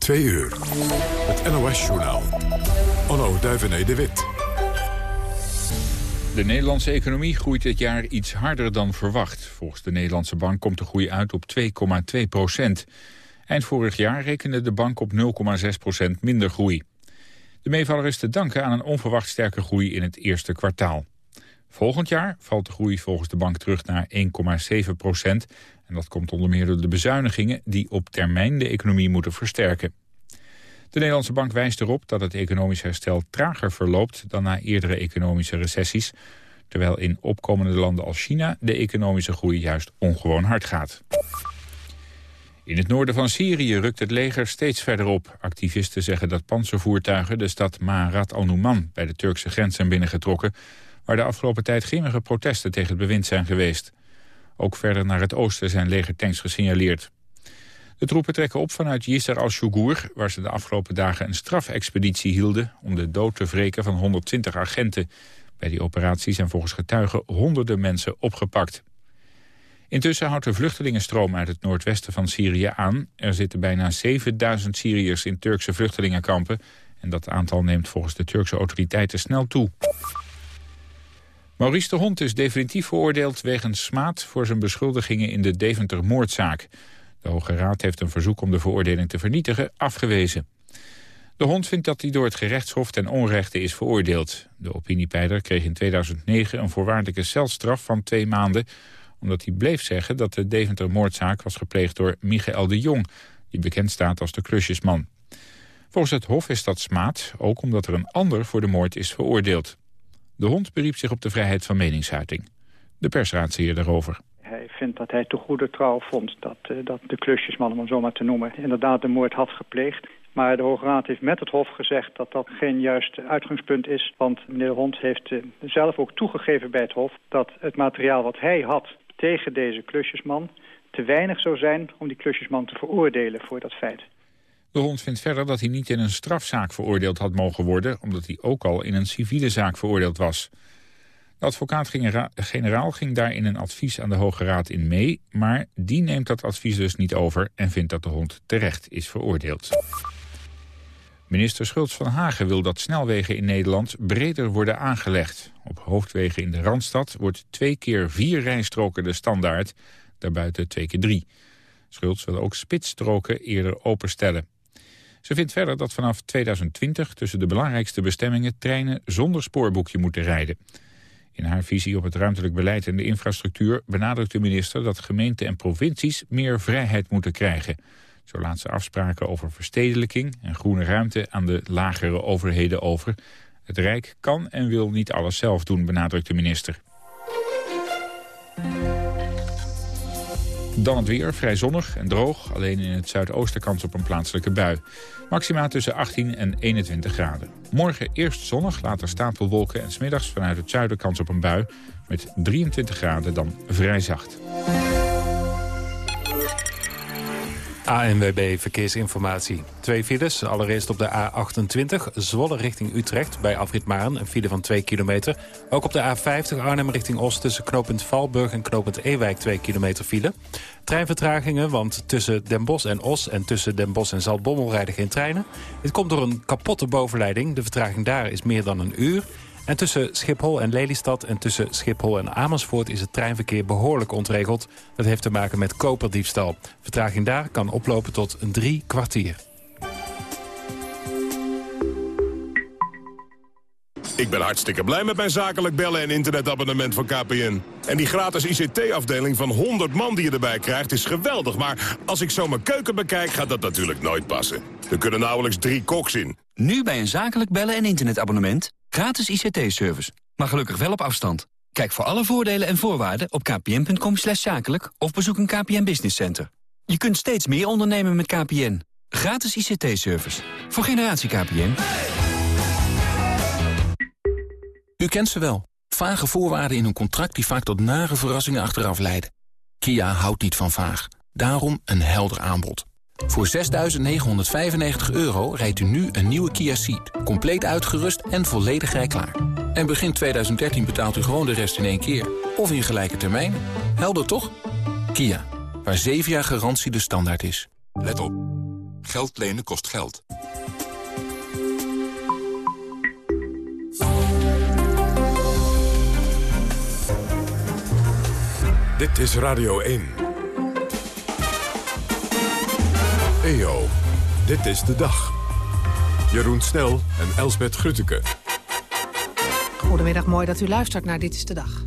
Twee uur. Het NOS-journaal. Onno Duivené de Wit. De Nederlandse economie groeit dit jaar iets harder dan verwacht. Volgens de Nederlandse bank komt de groei uit op 2,2 procent. Eind vorig jaar rekende de bank op 0,6 procent minder groei. De meevaller is te danken aan een onverwacht sterke groei in het eerste kwartaal. Volgend jaar valt de groei volgens de bank terug naar 1,7 procent. En dat komt onder meer door de bezuinigingen die op termijn de economie moeten versterken. De Nederlandse bank wijst erop dat het economisch herstel trager verloopt dan na eerdere economische recessies, terwijl in opkomende landen als China de economische groei juist ongewoon hard gaat. In het noorden van Syrië rukt het leger steeds verder op. Activisten zeggen dat panzervoertuigen de stad Maharat al-Numan bij de Turkse grens zijn binnengetrokken, waar de afgelopen tijd grimmige protesten tegen het bewind zijn geweest. Ook verder naar het oosten zijn legertanks gesignaleerd. De troepen trekken op vanuit Yisr al-Shugur... waar ze de afgelopen dagen een strafexpeditie hielden... om de dood te wreken van 120 agenten. Bij die operatie zijn volgens getuigen honderden mensen opgepakt. Intussen houdt de vluchtelingenstroom uit het noordwesten van Syrië aan. Er zitten bijna 7000 Syriërs in Turkse vluchtelingenkampen... en dat aantal neemt volgens de Turkse autoriteiten snel toe. Maurice de Hond is definitief veroordeeld wegens smaad... voor zijn beschuldigingen in de Deventer-moordzaak... De Hoge Raad heeft een verzoek om de veroordeling te vernietigen afgewezen. De hond vindt dat hij door het gerechtshof ten onrechte is veroordeeld. De opiniepeiler kreeg in 2009 een voorwaardelijke celstraf van twee maanden... omdat hij bleef zeggen dat de Deventer-moordzaak was gepleegd door Michael de Jong... die bekend staat als de klusjesman. Volgens het hof is dat smaad, ook omdat er een ander voor de moord is veroordeeld. De hond beriep zich op de vrijheid van meningsuiting. De persraad daarover vind dat hij te goede trouw vond dat, uh, dat de klusjesman, om hem zo maar te noemen, inderdaad de moord had gepleegd. Maar de Hoge Raad heeft met het Hof gezegd dat dat geen juist uitgangspunt is. Want meneer Hond heeft uh, zelf ook toegegeven bij het Hof dat het materiaal wat hij had tegen deze klusjesman te weinig zou zijn om die klusjesman te veroordelen voor dat feit. De hond vindt verder dat hij niet in een strafzaak veroordeeld had mogen worden... omdat hij ook al in een civiele zaak veroordeeld was. De advocaat-generaal ging daar in een advies aan de Hoge Raad in mee... maar die neemt dat advies dus niet over en vindt dat de hond terecht is veroordeeld. Minister Schultz van Hagen wil dat snelwegen in Nederland breder worden aangelegd. Op hoofdwegen in de Randstad wordt twee keer vier rijstroken de standaard, daarbuiten twee keer drie. Schultz wil ook spitsstroken eerder openstellen. Ze vindt verder dat vanaf 2020 tussen de belangrijkste bestemmingen treinen zonder spoorboekje moeten rijden. In haar visie op het ruimtelijk beleid en de infrastructuur benadrukt de minister dat gemeenten en provincies meer vrijheid moeten krijgen. Zo laat ze afspraken over verstedelijking en groene ruimte aan de lagere overheden over. Het Rijk kan en wil niet alles zelf doen, benadrukt de minister. Dan het weer, vrij zonnig en droog. Alleen in het zuidoosten kans op een plaatselijke bui. Maxima tussen 18 en 21 graden. Morgen eerst zonnig, later stapelwolken en smiddags vanuit het zuiden kans op een bui. Met 23 graden dan vrij zacht. ANWB Verkeersinformatie. Twee files. Allereerst op de A28 Zwolle richting Utrecht bij Afrit Maren. Een file van 2 kilometer. Ook op de A50 Arnhem richting Oost tussen knooppunt Valburg en knooppunt Ewijk 2 kilometer file. Treinvertragingen, want tussen Den Bosch en Os en tussen Den Bosch en Zaltbommel rijden geen treinen. Dit komt door een kapotte bovenleiding. De vertraging daar is meer dan een uur. En tussen Schiphol en Lelystad en tussen Schiphol en Amersfoort is het treinverkeer behoorlijk ontregeld. Dat heeft te maken met koperdiefstal. Vertraging daar kan oplopen tot een drie kwartier. Ik ben hartstikke blij met mijn zakelijk bellen en internetabonnement van KPN. En die gratis ICT-afdeling van 100 man die je erbij krijgt is geweldig. Maar als ik zo mijn keuken bekijk, gaat dat natuurlijk nooit passen. Er kunnen nauwelijks drie koks in. Nu bij een zakelijk bellen en internetabonnement. Gratis ICT-service. Maar gelukkig wel op afstand. Kijk voor alle voordelen en voorwaarden op kpn.com zakelijk... of bezoek een KPN Business Center. Je kunt steeds meer ondernemen met KPN. Gratis ICT-service. Voor generatie KPN. U kent ze wel. Vage voorwaarden in een contract die vaak tot nare verrassingen achteraf leiden. Kia houdt niet van vaag. Daarom een helder aanbod. Voor 6.995 euro rijdt u nu een nieuwe Kia Ceed. Compleet uitgerust en volledig rijklaar. En begin 2013 betaalt u gewoon de rest in één keer. Of in gelijke termijn. Helder toch? Kia, waar 7 jaar garantie de standaard is. Let op. Geld lenen kost geld. Dit is Radio 1. EO, dit is de dag. Jeroen Snel en Elsbeth Grutteke. Goedemiddag, mooi dat u luistert naar Dit is de Dag.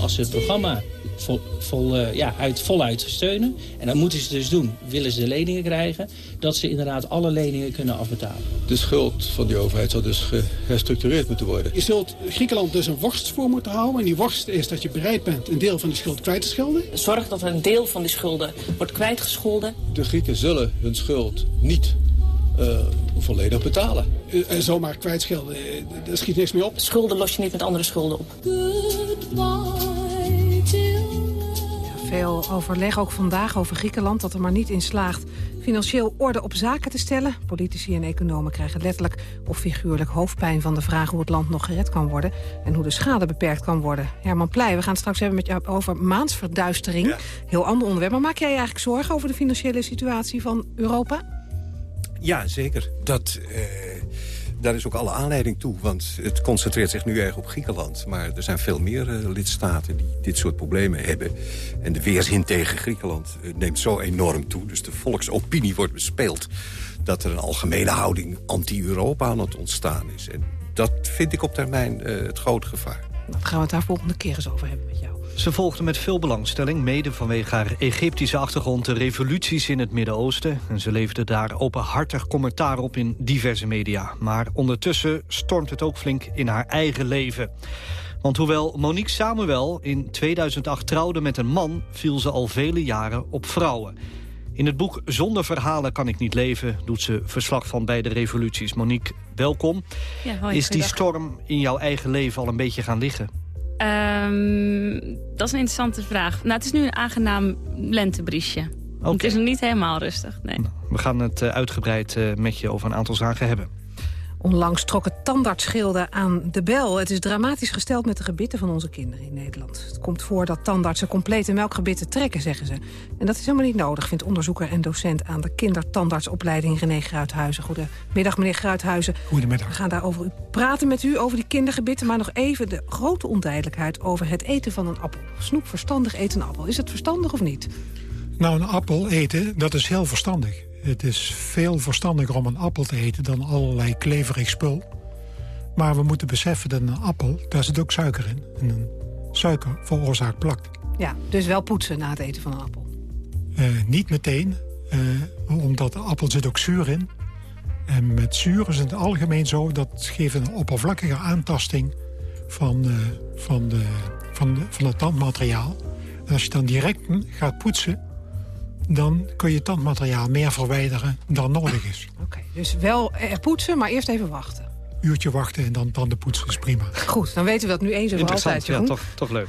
Als ze het programma vol, vol, uh, ja, uit, voluit steunen. En dat moeten ze dus doen. Willen ze de leningen krijgen, dat ze inderdaad alle leningen kunnen afbetalen. De schuld van die overheid zal dus geherstructureerd moeten worden. Je zult Griekenland dus een worst voor moeten houden. En die worst is dat je bereid bent een deel van die schuld kwijt te schelden. Zorg dat er een deel van die schulden wordt kwijtgescholden. De Grieken zullen hun schuld niet uh, volledig betalen. Uh, zomaar kwijtschelden, daar schiet niks meer op. Schulden los je niet met andere schulden op. Veel overleg ook vandaag over Griekenland dat er maar niet in slaagt financieel orde op zaken te stellen. Politici en economen krijgen letterlijk of figuurlijk hoofdpijn van de vraag hoe het land nog gered kan worden en hoe de schade beperkt kan worden. Herman Pleij, we gaan het straks hebben met jou over maansverduistering. Heel ander onderwerp. Maar maak jij je eigenlijk zorgen over de financiële situatie van Europa? Ja, zeker. Dat, uh, daar is ook alle aanleiding toe. Want het concentreert zich nu erg op Griekenland. Maar er zijn veel meer uh, lidstaten die dit soort problemen hebben. En de weerzin tegen Griekenland uh, neemt zo enorm toe. Dus de volksopinie wordt bespeeld. Dat er een algemene houding anti-Europa aan het ontstaan is. En dat vind ik op termijn het grote gevaar. Dan gaan we het daar volgende keer eens over hebben met jou. Ze volgde met veel belangstelling, mede vanwege haar Egyptische achtergrond... de revoluties in het Midden-Oosten. En ze leefde daar openhartig commentaar op in diverse media. Maar ondertussen stormt het ook flink in haar eigen leven. Want hoewel Monique Samuel in 2008 trouwde met een man... viel ze al vele jaren op vrouwen. In het boek Zonder verhalen kan ik niet leven... doet ze verslag van beide revoluties. Monique, welkom. Ja, hoi, Is die storm in jouw eigen leven al een beetje gaan liggen? Um, dat is een interessante vraag. Nou, het is nu een aangenaam lentebriesje. Okay. Het is nog niet helemaal rustig, nee. We gaan het uitgebreid met je over een aantal zaken hebben. Onlangs trokken tandartsschilden aan de bel. Het is dramatisch gesteld met de gebitten van onze kinderen in Nederland. Het komt voor dat tandartsen complete melkgebitten trekken, zeggen ze. En dat is helemaal niet nodig, vindt onderzoeker en docent... aan de kindertandartsopleiding René Gruithuizen. Goedemiddag, meneer Gruithuizen. Goedemiddag. We gaan daarover praten met u, over die kindergebitten... maar nog even de grote onduidelijkheid over het eten van een appel. Snoep verstandig eten een appel. Is het verstandig of niet? Nou, een appel eten, dat is heel verstandig. Het is veel verstandiger om een appel te eten dan allerlei kleverig spul. Maar we moeten beseffen dat een appel, daar zit ook suiker in. En een suiker veroorzaakt plak. Ja, dus wel poetsen na het eten van een appel? Uh, niet meteen, uh, omdat de appel zit ook zuur in. En met zuur is het algemeen zo, dat geeft een oppervlakkige aantasting van, uh, van, de, van, de, van het tandmateriaal. En als je dan direct gaat poetsen, dan kun je tandmateriaal meer verwijderen dan nodig is. Oké, dus wel poetsen, maar eerst even wachten. Uurtje wachten en dan tanden poetsen is prima. Goed, dan weten we dat nu eens en altijd. Ja, toch, toch leuk.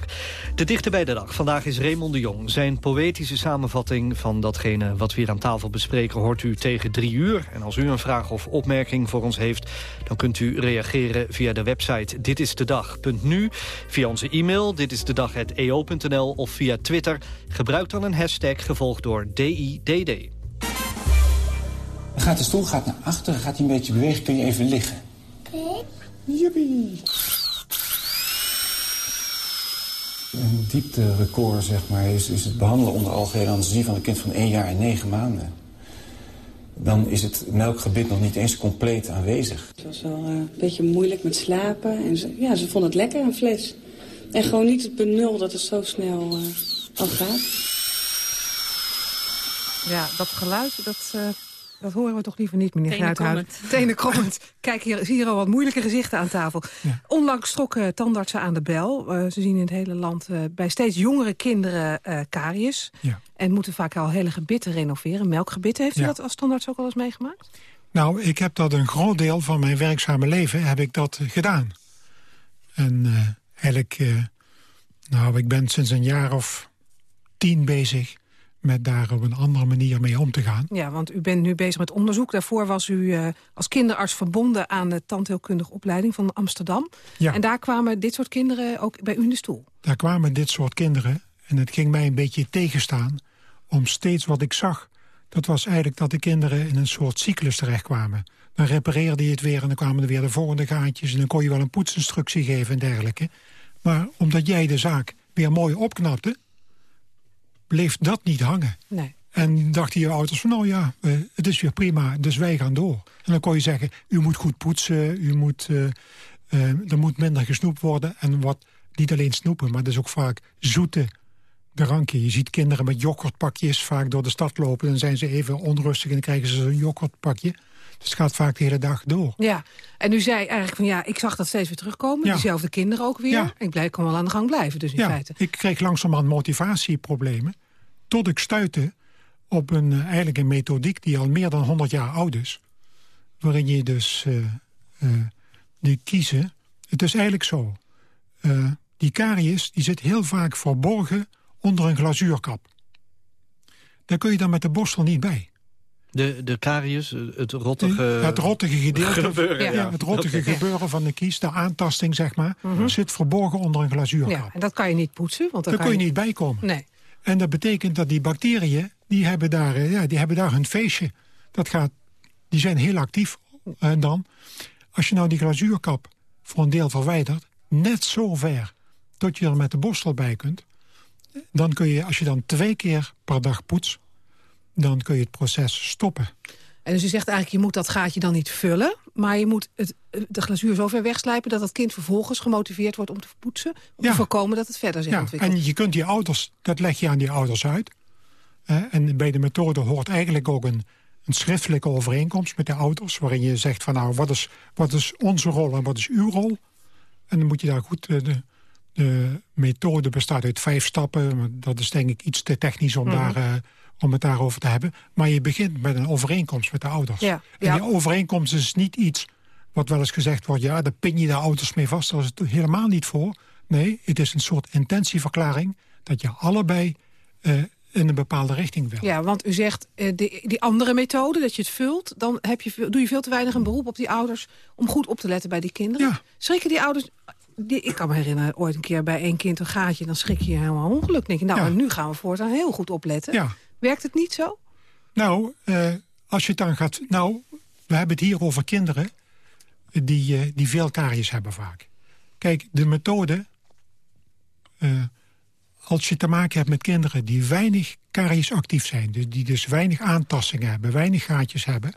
De dichter bij de dag. Vandaag is Raymond de Jong. Zijn poëtische samenvatting van datgene wat we hier aan tafel bespreken... hoort u tegen drie uur. En als u een vraag of opmerking voor ons heeft... dan kunt u reageren via de website ditistedag.nu... via onze e-mail ditistedag.eo.nl of via Twitter. Gebruik dan een hashtag gevolgd door DIDD. Dan gaat de stoel gaat naar achteren, gaat hij een beetje bewegen, kun je even liggen. Okay. Jippie. Een diepterecord, zeg maar, is, is het behandelen onder algehele anesthesie van een kind van 1 jaar en 9 maanden. Dan is het melkgebit nog niet eens compleet aanwezig. Het was wel uh, een beetje moeilijk met slapen. En ze, ja, ze vond het lekker, een fles. En gewoon niet het benul dat het zo snel uh, al gaat. Ja, dat geluid, dat... Uh... Dat horen we toch liever niet, meneer Gruithuis. Tenenkrommend. Kijk, hier zie je al wat moeilijke gezichten aan tafel. Ja. Onlangs trokken tandartsen aan de bel. Uh, ze zien in het hele land uh, bij steeds jongere kinderen uh, karies. Ja. En moeten vaak al hele gebitten renoveren. Melkgebitten. Heeft u ja. dat als tandarts ook al eens meegemaakt? Nou, ik heb dat een groot deel van mijn werkzame leven heb ik dat gedaan. En eigenlijk, nou, ik ben sinds een jaar of tien bezig met daar op een andere manier mee om te gaan. Ja, want u bent nu bezig met onderzoek. Daarvoor was u uh, als kinderarts verbonden aan de tandheelkundige opleiding van Amsterdam. Ja. En daar kwamen dit soort kinderen ook bij u in de stoel? Daar kwamen dit soort kinderen. En het ging mij een beetje tegenstaan om steeds wat ik zag. Dat was eigenlijk dat de kinderen in een soort cyclus terechtkwamen. Dan repareerde je het weer en dan kwamen er weer de volgende gaatjes... en dan kon je wel een poetsinstructie geven en dergelijke. Maar omdat jij de zaak weer mooi opknapte bleef dat niet hangen. Nee. En dachten je ouders van, nou ja, uh, het is weer prima, dus wij gaan door. En dan kon je zeggen, u moet goed poetsen, u moet, uh, uh, er moet minder gesnoept worden. En wat, niet alleen snoepen, maar is ook vaak zoete drankje. Je ziet kinderen met yoghurtpakjes vaak door de stad lopen. Dan zijn ze even onrustig en dan krijgen ze zo'n yoghurtpakje. Dus het gaat vaak de hele dag door. Ja, en u zei eigenlijk van ja, ik zag dat steeds weer terugkomen. Ja. Diezelfde kinderen ook weer. Ja. Ik blijf gewoon wel aan de gang blijven dus in ja, feite. ik kreeg langzamerhand motivatieproblemen. Tot ik stuitte op een, uh, eigenlijk een methodiek die al meer dan 100 jaar oud is. Waarin je dus uh, uh, die kiezen... Het is eigenlijk zo. die karies die zit heel vaak verborgen onder een glazuurkap. Daar kun je dan met de borstel niet bij. De, de karies, het rottige... Het rottige gedeelte, gebeuren, ja. het rottige gebeuren van de kies, de aantasting zeg maar... Mhm. zit verborgen onder een glazuurkap. Ja, en dat kan je niet poetsen. Want Daar kun je, niet bij komen. Nee. En dat betekent dat die bacteriën, die hebben daar, eh, ja, die hebben daar hun feestje. Dat gaat, die zijn heel actief en dan. Als je nou die glazuurkap voor een deel verwijdert... net zo ver tot je er met de borstel bij kunt... dan kun je, als je dan twee keer per dag poetst... dan kun je het proces stoppen. En dus u zegt eigenlijk, je moet dat gaatje dan niet vullen... maar je moet het, de glazuur zo ver wegslijpen... dat het kind vervolgens gemotiveerd wordt om te poetsen... om te voorkomen dat het verder zich ja, ontwikkelt. En je kunt die ouders, dat leg je aan die ouders uit. en bij de methode hoort eigenlijk ook een, een schriftelijke overeenkomst met de ouders... waarin je zegt van nou, wat is, wat is onze rol en wat is uw rol? En dan moet je daar goed... Eh, de, de methode bestaat uit vijf stappen. Dat is denk ik iets te technisch om mhm. daar... Uh, om het daarover te hebben. Maar je begint met een overeenkomst met de ouders. Ja, en die overeenkomst is niet iets wat wel eens gezegd wordt... ja, daar pin je de ouders mee vast. Dat is het helemaal niet voor. Nee, het is een soort intentieverklaring... dat je allebei uh, in een bepaalde richting wil. Ja, want u zegt, uh, die, die andere methode, dat je het vult... dan heb je, doe je veel te weinig een beroep op die ouders... om goed op te letten bij die kinderen. Ja. Schrikken die ouders... Die, ik kan me herinneren, ooit een keer bij één kind een gaatje... dan schrik je helemaal ongeluk. denk je, nou, ja. nu gaan we voortaan heel goed opletten. Ja. Werkt het niet zo? Nou, uh, als je het dan gaat... Nou, we hebben het hier over kinderen die, uh, die veel karies hebben vaak. Kijk, de methode... Uh, als je te maken hebt met kinderen die weinig kariesactief zijn... Dus die dus weinig aantastingen hebben, weinig gaatjes hebben...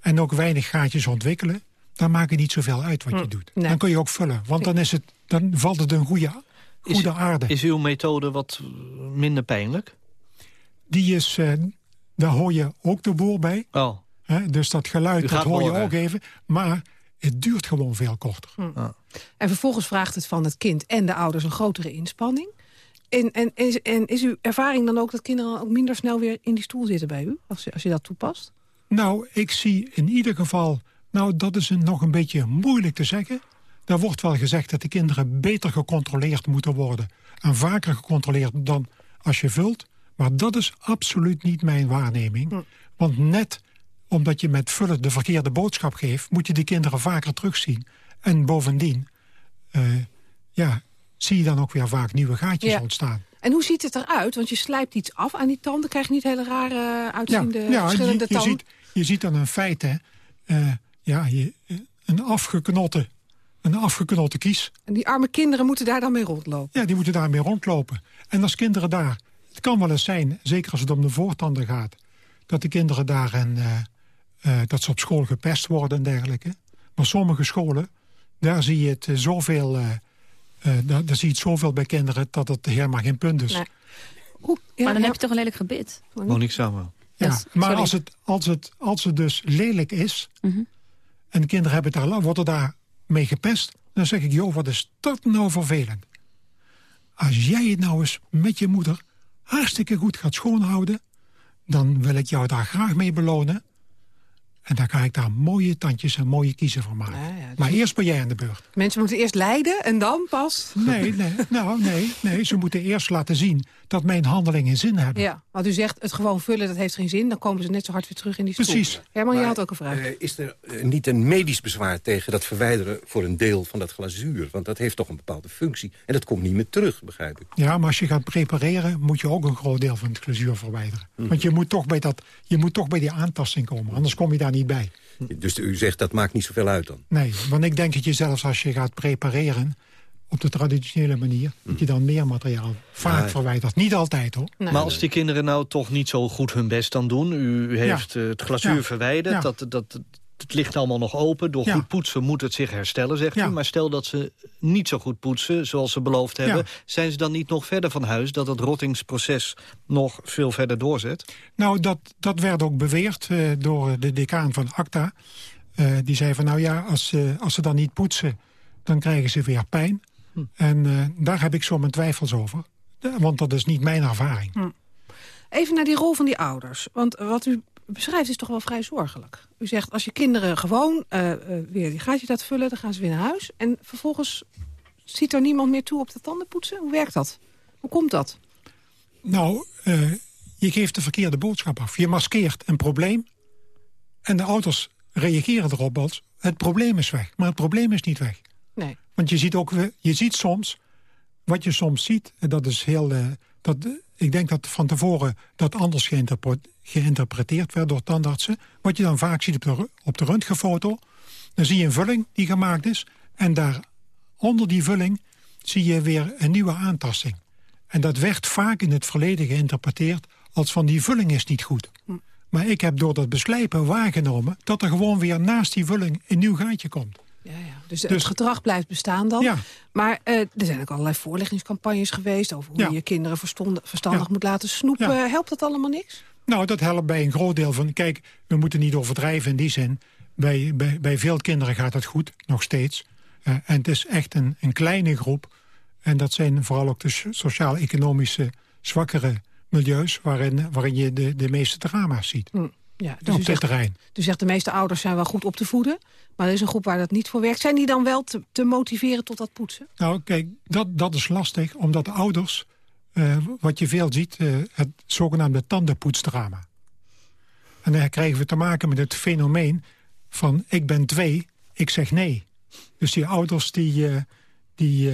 en ook weinig gaatjes ontwikkelen... dan maakt het niet zoveel uit wat je hm, doet. Nee. Dan kun je ook vullen, want dan, is het, dan valt het een goede, goede is, aarde. Is uw methode wat minder pijnlijk? Die is, uh, daar hoor je ook de boer bij. Oh. He, dus dat geluid dat hoor je ook even. Maar het duurt gewoon veel korter. Hm. Ah. En vervolgens vraagt het van het kind en de ouders een grotere inspanning. En, en, is, en is uw ervaring dan ook dat kinderen ook minder snel weer in die stoel zitten bij u? Als, als je dat toepast? Nou, ik zie in ieder geval... Nou, dat is een, nog een beetje moeilijk te zeggen. Er wordt wel gezegd dat de kinderen beter gecontroleerd moeten worden. En vaker gecontroleerd dan als je vult. Maar dat is absoluut niet mijn waarneming. Hm. Want net omdat je met vullen de verkeerde boodschap geeft... moet je die kinderen vaker terugzien. En bovendien uh, ja, zie je dan ook weer vaak nieuwe gaatjes ontstaan. En hoe ziet het eruit? Want je slijpt iets af aan die tanden. krijg je niet hele rare uitziende ja, ja, verschillende je, je Ziet, je ziet dan in feite uh, ja, je, een afgeknotte een afgeknotte kies. En die arme kinderen moeten daar dan mee rondlopen? Ja, die moeten daarmee rondlopen. En als kinderen daar het kan wel eens zijn, zeker als het om de voortanden gaat... dat de kinderen daar en, uh, uh, dat ze op school gepest worden en dergelijke. Maar sommige scholen, daar zie je het uh, zoveel... daar, daar zie je het zoveel bij kinderen dat het helemaal geen punt is. Nee. ja, maar dan heb je toch een lelijk gebit? Monique samen. Ja, yes, maar als het, als, het, als het dus lelijk is... Mm -hmm. en de kinderen hebben daar, worden daar mee gepest... dan zeg ik, joh, wat is dat nou vervelend? Als jij het nou eens met je moeder hartstikke goed gaat schoonhouden... dan wil ik jou daar graag mee belonen. En dan ga ik daar mooie tandjes en mooie kiezen van maken. maar eerst ben jij aan de beurt. Mensen moeten eerst lijden en dan pas... Nee, nee, nou, nee, nee, ze moeten eerst laten zien dat mijn handelingen zin hebben. Ja, want u zegt het gewoon vullen, dat heeft geen zin. Dan komen ze net zo hard weer terug in die stoel. Precies. Herman, je had ook een vraag. Uh, is er uh, niet een medisch bezwaar tegen dat verwijderen voor een deel van dat glazuur? Want dat heeft toch een bepaalde functie. En dat komt niet meer terug, begrijp ik. Ja, maar als je gaat prepareren, moet je ook een groot deel van het glazuur verwijderen. Mhm. Want je moet, toch bij dat, je moet toch bij die aantasting komen, anders kom je daar niet bij. Dus u zegt dat maakt niet zoveel uit dan? Nee, want ik denk dat je zelfs als je gaat prepareren op de traditionele manier... dat je dan meer materiaal vaak Ja. verwijdert. Niet altijd, hoor. Maar als die kinderen nou toch niet zo goed hun best dan doen... u, u heeft eh, het glazuur Ja. verwijderd, Ja. dat, dat, het ligt allemaal nog open. Door Ja. goed poetsen moet het zich herstellen, zegt Ja. u. Maar stel dat ze niet zo goed poetsen, zoals ze beloofd hebben... Ja. zijn ze dan niet nog verder van huis... dat het rottingsproces nog veel verder doorzet? Nou, dat, dat werd ook beweerd eh, door de decaan van ACTA. Eh, die zei van, nou ja, als, eh, als ze dan niet poetsen... dan krijgen ze weer pijn. En eh, daar heb ik zo mijn twijfels over. Want dat is niet mijn ervaring. Even naar die rol van die ouders. Want wat u beschrijft is toch wel vrij zorgelijk. U zegt, als je kinderen gewoon eh, eh, weer die gaatjes laat vullen... dan gaan ze weer naar huis. En vervolgens ziet er niemand meer toe op de tandenpoetsen. Hoe werkt dat? Hoe komt dat? Nou, je geeft de verkeerde boodschap af. Je maskeert een probleem. En de ouders reageren erop als... het probleem is weg. Maar het probleem is niet weg. Nee. Want je ziet ook, we- je ziet soms, wat je soms ziet, en dat is heel, eh, dat, eh, ik denk dat van tevoren dat anders geïnterpre- geïnterpreteerd werd door tandartsen. Wat je dan vaak ziet op de, op de röntgenfoto, dan zie je een vulling die gemaakt is. En daar onder die vulling zie je weer een nieuwe aantasting. En dat werd vaak in het verleden geïnterpreteerd als van die vulling is niet goed. Maar ik heb door dat beslijpen waargenomen dat er gewoon weer naast die vulling een nieuw gaatje komt. Dus, het gedrag blijft bestaan dan. Ja. Maar eh, er zijn ook allerlei voorlichtingscampagnes geweest... over hoe Ja. je je kinderen verstandig Ja. moet laten snoepen. Ja. Helpt dat allemaal niks? Nou, dat helpt bij een groot deel van... Kijk, we moeten niet overdrijven in die zin. Bij, bij, bij veel kinderen gaat het goed, nog steeds. Eh, en het is echt een, een kleine groep. En dat zijn vooral ook de so- sociaal-economische zwakkere milieus... waarin, waarin je de, de meeste drama's ziet. Hm. Ja, op u dit zegt, dus zegt de meeste ouders zijn wel goed op te voeden. Maar er is een groep waar dat niet voor werkt. Zijn die dan wel te, te motiveren tot dat poetsen? Nou, kijk, dat, dat is lastig, omdat de ouders... eh, wat je veel ziet, eh, het zogenaamde tandenpoetsdrama. En dan krijgen we te maken met het fenomeen van... ik ben twee, ik zeg nee. Dus die ouders, die, eh, die,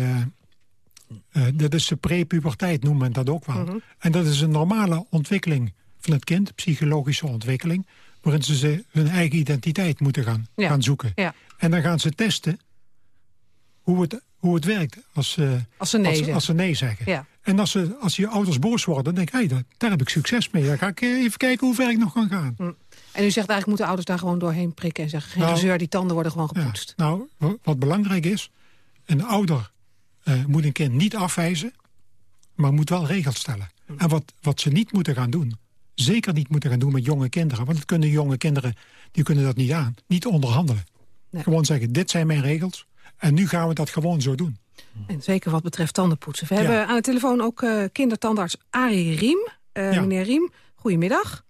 dat is de prepuberteit, noemt men dat ook wel. Mhm. En dat is een normale ontwikkeling van het kind, psychologische ontwikkeling... waarin ze ze hun eigen identiteit moeten gaan, Ja. gaan zoeken. Ja. En dan gaan ze testen hoe het, hoe het werkt als, eh, Als ze nee als, ze nee zeggen. Ja. En als, ze, als je ouders boos worden, dan denk ik, hey, daar, daar heb ik succes mee. Dan ga ik eh, even kijken hoe ver ik nog kan gaan. Hm. En u zegt eigenlijk moeten ouders daar gewoon doorheen prikken... en zeggen, geen Nou, gezeur, die tanden worden gewoon Ja. gepoetst. Nou, wa- wat belangrijk is, een ouder eh, moet een kind niet afwijzen, maar moet wel regels stellen. Hm. En wat, wat ze niet moeten gaan doen, zeker niet moeten gaan doen met jonge kinderen, want dat kunnen jonge kinderen, die kunnen dat niet aan, niet onderhandelen. Gewoon zeggen, dit zijn mijn regels en nu gaan we dat gewoon zo doen. En zeker wat betreft tandenpoetsen. We Ja. hebben aan de telefoon ook eh, kindertandarts Arie Riem. Eh, Ja. Meneer Riem, goedemiddag.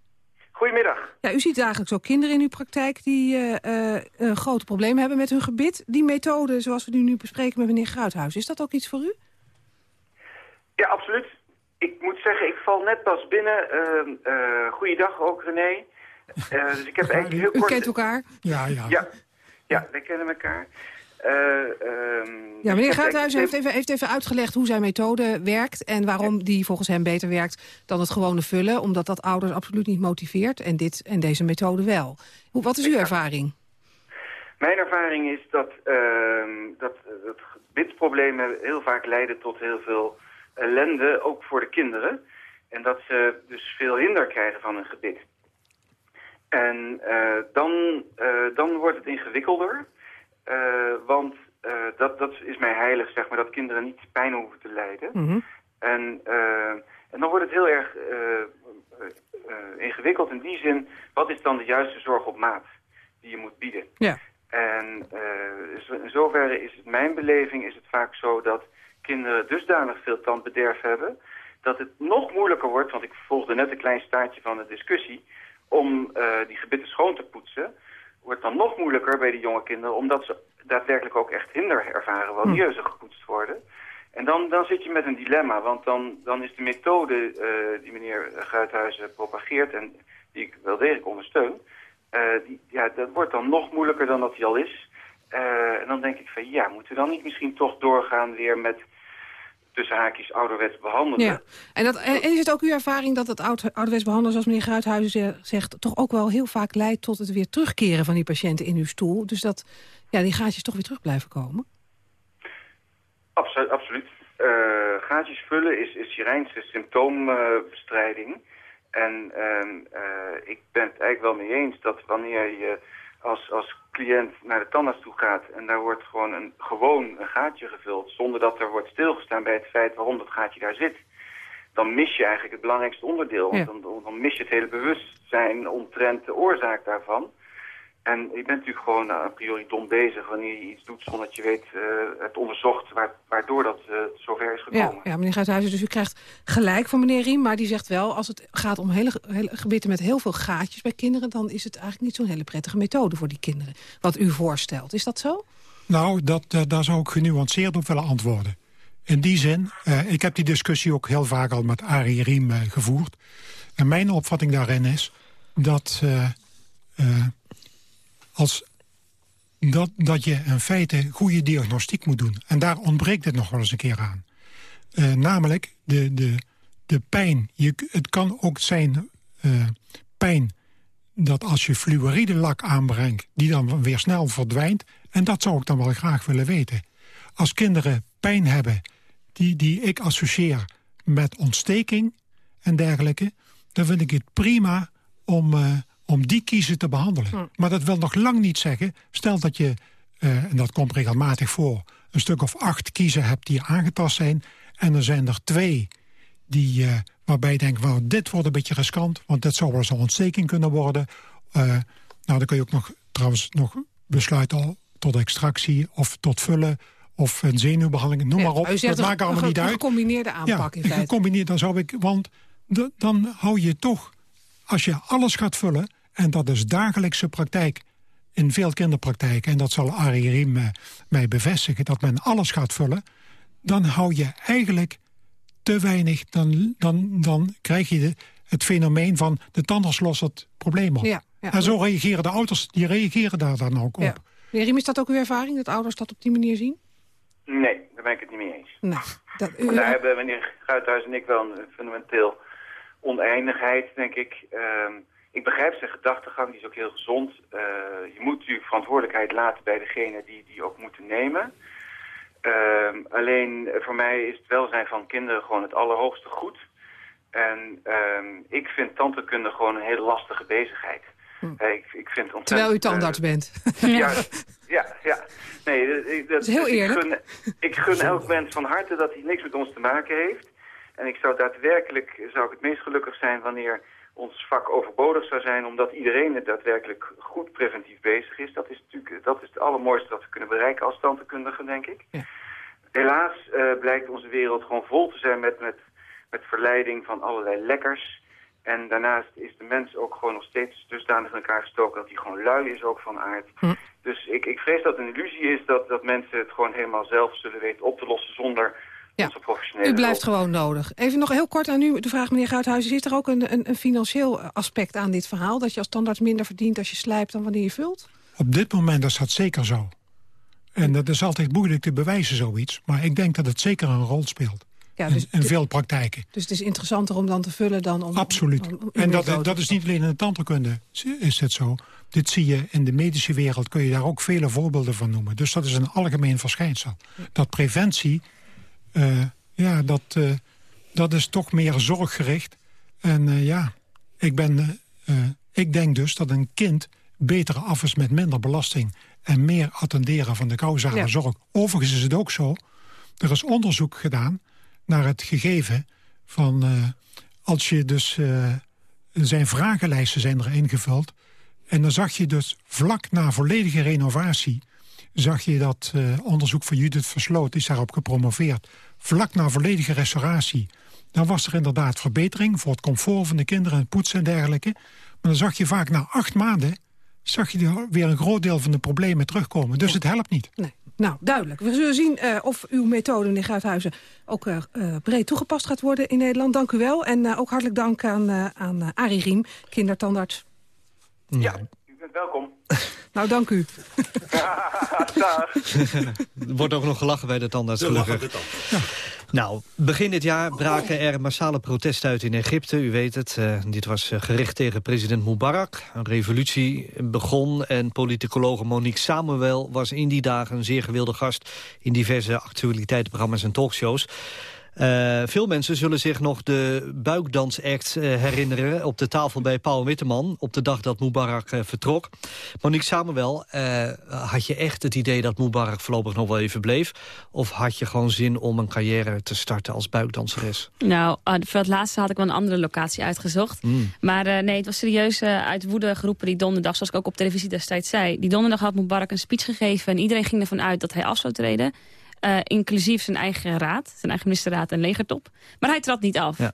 Goedemiddag. Ja, u ziet dagelijks ook kinderen in uw praktijk die eh, eh, een grote probleem hebben met hun gebit. Die methode zoals we die nu bespreken met meneer Gruithuis, is dat ook iets voor u? Ja, absoluut. Ik moet zeggen, ik val net pas binnen. Uh, uh, goeiedag ook, René. Uh, dus ik heb eigenlijk heel U kort... kent elkaar? Ja, ja. Ja, ja wij kennen elkaar. Uh, um, ja, meneer Gruithuis heeft even, heeft even uitgelegd hoe zijn methode werkt... en waarom die volgens hem beter werkt dan het gewone vullen. Omdat dat ouders absoluut niet motiveert en, dit, en deze methode wel. Hoe, wat is uw ervaring? Mijn ervaring is dat, uh, dat, dat heel vaak leiden tot heel veel ellende, ook voor de kinderen. En dat ze dus veel hinder krijgen van hun gebit. En uh, dan, uh, dan wordt het ingewikkelder. Uh, want dat, dat is mij heilig, zeg maar, dat kinderen niet pijn hoeven te lijden. Mm -hmm. en, en dan wordt het heel erg ingewikkeld in die zin, wat is dan de juiste zorg op maat die je moet bieden? Ja. En in zoverre is het mijn beleving is het vaak zo dat kinderen dusdanig veel tandbederf hebben... dat het nog moeilijker wordt, want ik volgde net een klein staartje van de discussie... om uh, die gebitten schoon te poetsen. wordt dan nog moeilijker bij die jonge kinderen... omdat ze daadwerkelijk ook echt hinder ervaren wanneer ze gepoetst worden. En dan, dan zit je met een dilemma, want dan, dan is de methode uh, die meneer Guithuizen propageert... en die ik wel degelijk ondersteun, uh, die, ja, dat wordt dan nog moeilijker dan dat hij al is. Uh, en dan denk ik van ja, moeten we dan niet misschien toch doorgaan weer met tussen haakjes ouderwets behandelen. Ja. En, dat, en is het ook uw ervaring dat het oud, ouderwets behandelen, zoals meneer Gruithuizen zegt, toch ook wel heel vaak leidt tot het weer terugkeren van die patiënten in uw stoel? Dus dat ja, die gaatjes toch weer terug blijven komen? Absoluut. absoluut. Uh, gaatjes vullen is, is symptoombestrijding. en uh, ik ben het eigenlijk wel mee eens dat wanneer je als, als cliënt naar de tandarts toe gaat en daar wordt gewoon een, gewoon een gaatje gevuld... zonder dat er wordt stilgestaan bij het feit waarom dat gaatje daar zit... dan mis je eigenlijk het belangrijkste onderdeel. Want dan, dan mis je het hele bewustzijn omtrent de oorzaak daarvan... En je bent natuurlijk gewoon a priori dom bezig wanneer je iets doet zonder dat je weet, uh, het onderzocht waar, waardoor dat uh, zover is gekomen. Ja, ja meneer Guithuizen, dus u krijgt gelijk van meneer Riem, maar die zegt wel, als het gaat om hele, hele gebieden met heel veel gaatjes bij kinderen, dan is het eigenlijk niet zo'n hele prettige methode voor die kinderen, wat u voorstelt. Is dat zo? Nou, dat, uh, daar zou ik genuanceerd op willen antwoorden. In die zin, ik heb die discussie ook heel vaak al met Arie Riem gevoerd. En mijn opvatting daarin is dat als dat, dat je in feite goede diagnostiek moet doen. En daar ontbreekt het nog wel eens een keer aan. Uh, namelijk de, de, de pijn. Je, het kan ook zijn uh, pijn dat als je fluoride lak aanbrengt... die dan weer snel verdwijnt. En dat zou ik dan wel graag willen weten. Als kinderen pijn hebben die, die ik associeer met ontsteking en dergelijke... dan vind ik het prima om, uh, om die kiezen te behandelen. Hm. Maar dat wil nog lang niet zeggen... stel dat je, uh, en dat komt regelmatig voor... een stuk of acht kiezen hebt die aangetast zijn... en er zijn er twee die, uh, waarbij je denkt... Well, dit wordt een beetje riskant, want dit zou wel eens een ontsteking kunnen worden. Uh, nou, dan kun je ook nog trouwens nog besluiten tot extractie... of tot vullen of een zenuwbehandeling, noem ja, maar op. Dat maakt allemaal niet uit. Een gecombineerde aanpak ja, in feite. Gecombineerd, dan zou ik, want dan hou je toch... als je alles gaat vullen en dat is dagelijkse praktijk in veel kinderpraktijken... en dat zal Arie Riem uh, mij bevestigen, dat men alles gaat vullen... dan hou je eigenlijk te weinig, dan, dan, dan krijg je de, het fenomeen van... de tandarts lost het probleem op. Ja, ja. En zo reageren de ouders, die reageren daar dan ook op. Ja. Meneer Riem, is dat ook uw ervaring, dat ouders dat op die manier zien? Nee, daar ben ik het niet mee eens. Nou, dat, u... Daar hebben meneer Guithuis en ik wel een fundamenteel oneindigheid, denk ik... Um, ik begrijp zijn gedachtegang, die is ook heel gezond. Uh, je moet natuurlijk verantwoordelijkheid laten bij degene die die ook moeten nemen. Uh, alleen voor mij is het welzijn van kinderen gewoon het allerhoogste goed. En uh, ik vind tandheelkunde gewoon een hele lastige bezigheid. Hm. ik, ik vind Terwijl u tandarts bent. ja, ja, ja. Nee, dat, dat is heel eerlijk. Ik gun, ik gun elk mens van harte dat hij niks met ons te maken heeft. En ik zou daadwerkelijk zou ik het meest gelukkig zijn wanneer ons vak overbodig zou zijn... omdat iedereen het daadwerkelijk goed preventief bezig is. Dat is natuurlijk dat is het allermooiste wat we kunnen bereiken als tandheelkundigen, denk ik. Ja. Helaas uh, blijkt onze wereld gewoon vol te zijn met, met, met verleiding van allerlei lekkers. En daarnaast is de mens ook gewoon nog steeds dusdanig in elkaar gestoken... dat hij gewoon lui is ook van aard. Hm. Dus ik, ik vrees dat het een illusie is dat, dat mensen het gewoon helemaal zelf zullen weten op te lossen... zonder ja. U blijft gewoon nodig. Even nog heel kort aan u de vraag, meneer Guithuizen. Is er ook een, een, een, financieel aspect aan dit verhaal? Dat je als standaard minder verdient als je slijpt dan wanneer je vult? Op dit moment is dat zeker zo. En dat is altijd moeilijk te bewijzen, zoiets. Maar ik denk dat het zeker een rol speelt. Ja, dus in, in veel praktijken. Dus het is interessanter om dan te vullen dan om... Absoluut. Om, om en dat, dat is niet alleen in de tandheelkunde is het zo. Dit zie je in de medische wereld, kun je daar ook vele voorbeelden van noemen. Dus dat is een algemeen verschijnsel. Dat preventie... Uh, ja, dat, uh, dat is toch meer zorggericht. En uh, ja, ik, ben, uh, ik denk dus dat een kind beter af is met minder belasting... en meer attenderen van de causale ja. zorg. Overigens is het ook zo, er is onderzoek gedaan naar het gegeven van... als je dus, zijn vragenlijsten zijn er ingevuld... en dan zag je dus vlak na volledige renovatie zag je dat uh, onderzoek van Judith Versloot, is daarop gepromoveerd... vlak na volledige restauratie, dan was er inderdaad verbetering... voor het comfort van de kinderen, het poetsen en dergelijke. Maar dan zag je vaak na acht maanden zag je er weer een groot deel van de problemen terugkomen. Dus het helpt niet. Nee. Nou, duidelijk. We zullen zien uh, of uw methode, meneer Gruithuizen, ook uh, breed toegepast gaat worden in Nederland. Dank u wel. En ook hartelijk dank aan, aan Arie Riem, kindertandarts. Ja. U bent welkom. Nou, dank u. er wordt ook nog gelachen bij de tandarts, gelukkig. Ja. Nou, begin dit jaar braken er massale protesten uit in Egypte. U weet het, uh, dit was uh, gericht tegen president Mubarak. Een revolutie begon en politicologe Monique Samuel... was in die dagen een zeer gewilde gast... in diverse actualiteitenprogramma's en talkshows. Uh, veel mensen zullen zich nog de buikdansact uh, herinneren... op de tafel bij Paul Witteman op de dag dat Mubarak uh, vertrok. Monique Samuel, had je echt het idee dat Mubarak voorlopig nog wel even bleef? Of had je gewoon zin om een carrière te starten als buikdanseres? Nou, voor het laatste had ik wel een andere locatie uitgezocht. Mm. Maar nee, het was serieus uit woede geroepen die donderdag... zoals ik ook op televisie destijds zei. Die donderdag had Mubarak een speech gegeven... en iedereen ging ervan uit dat hij af zou treden... Uh, inclusief zijn eigen raad, zijn eigen ministerraad en legertop. Maar hij trad niet af. Ja.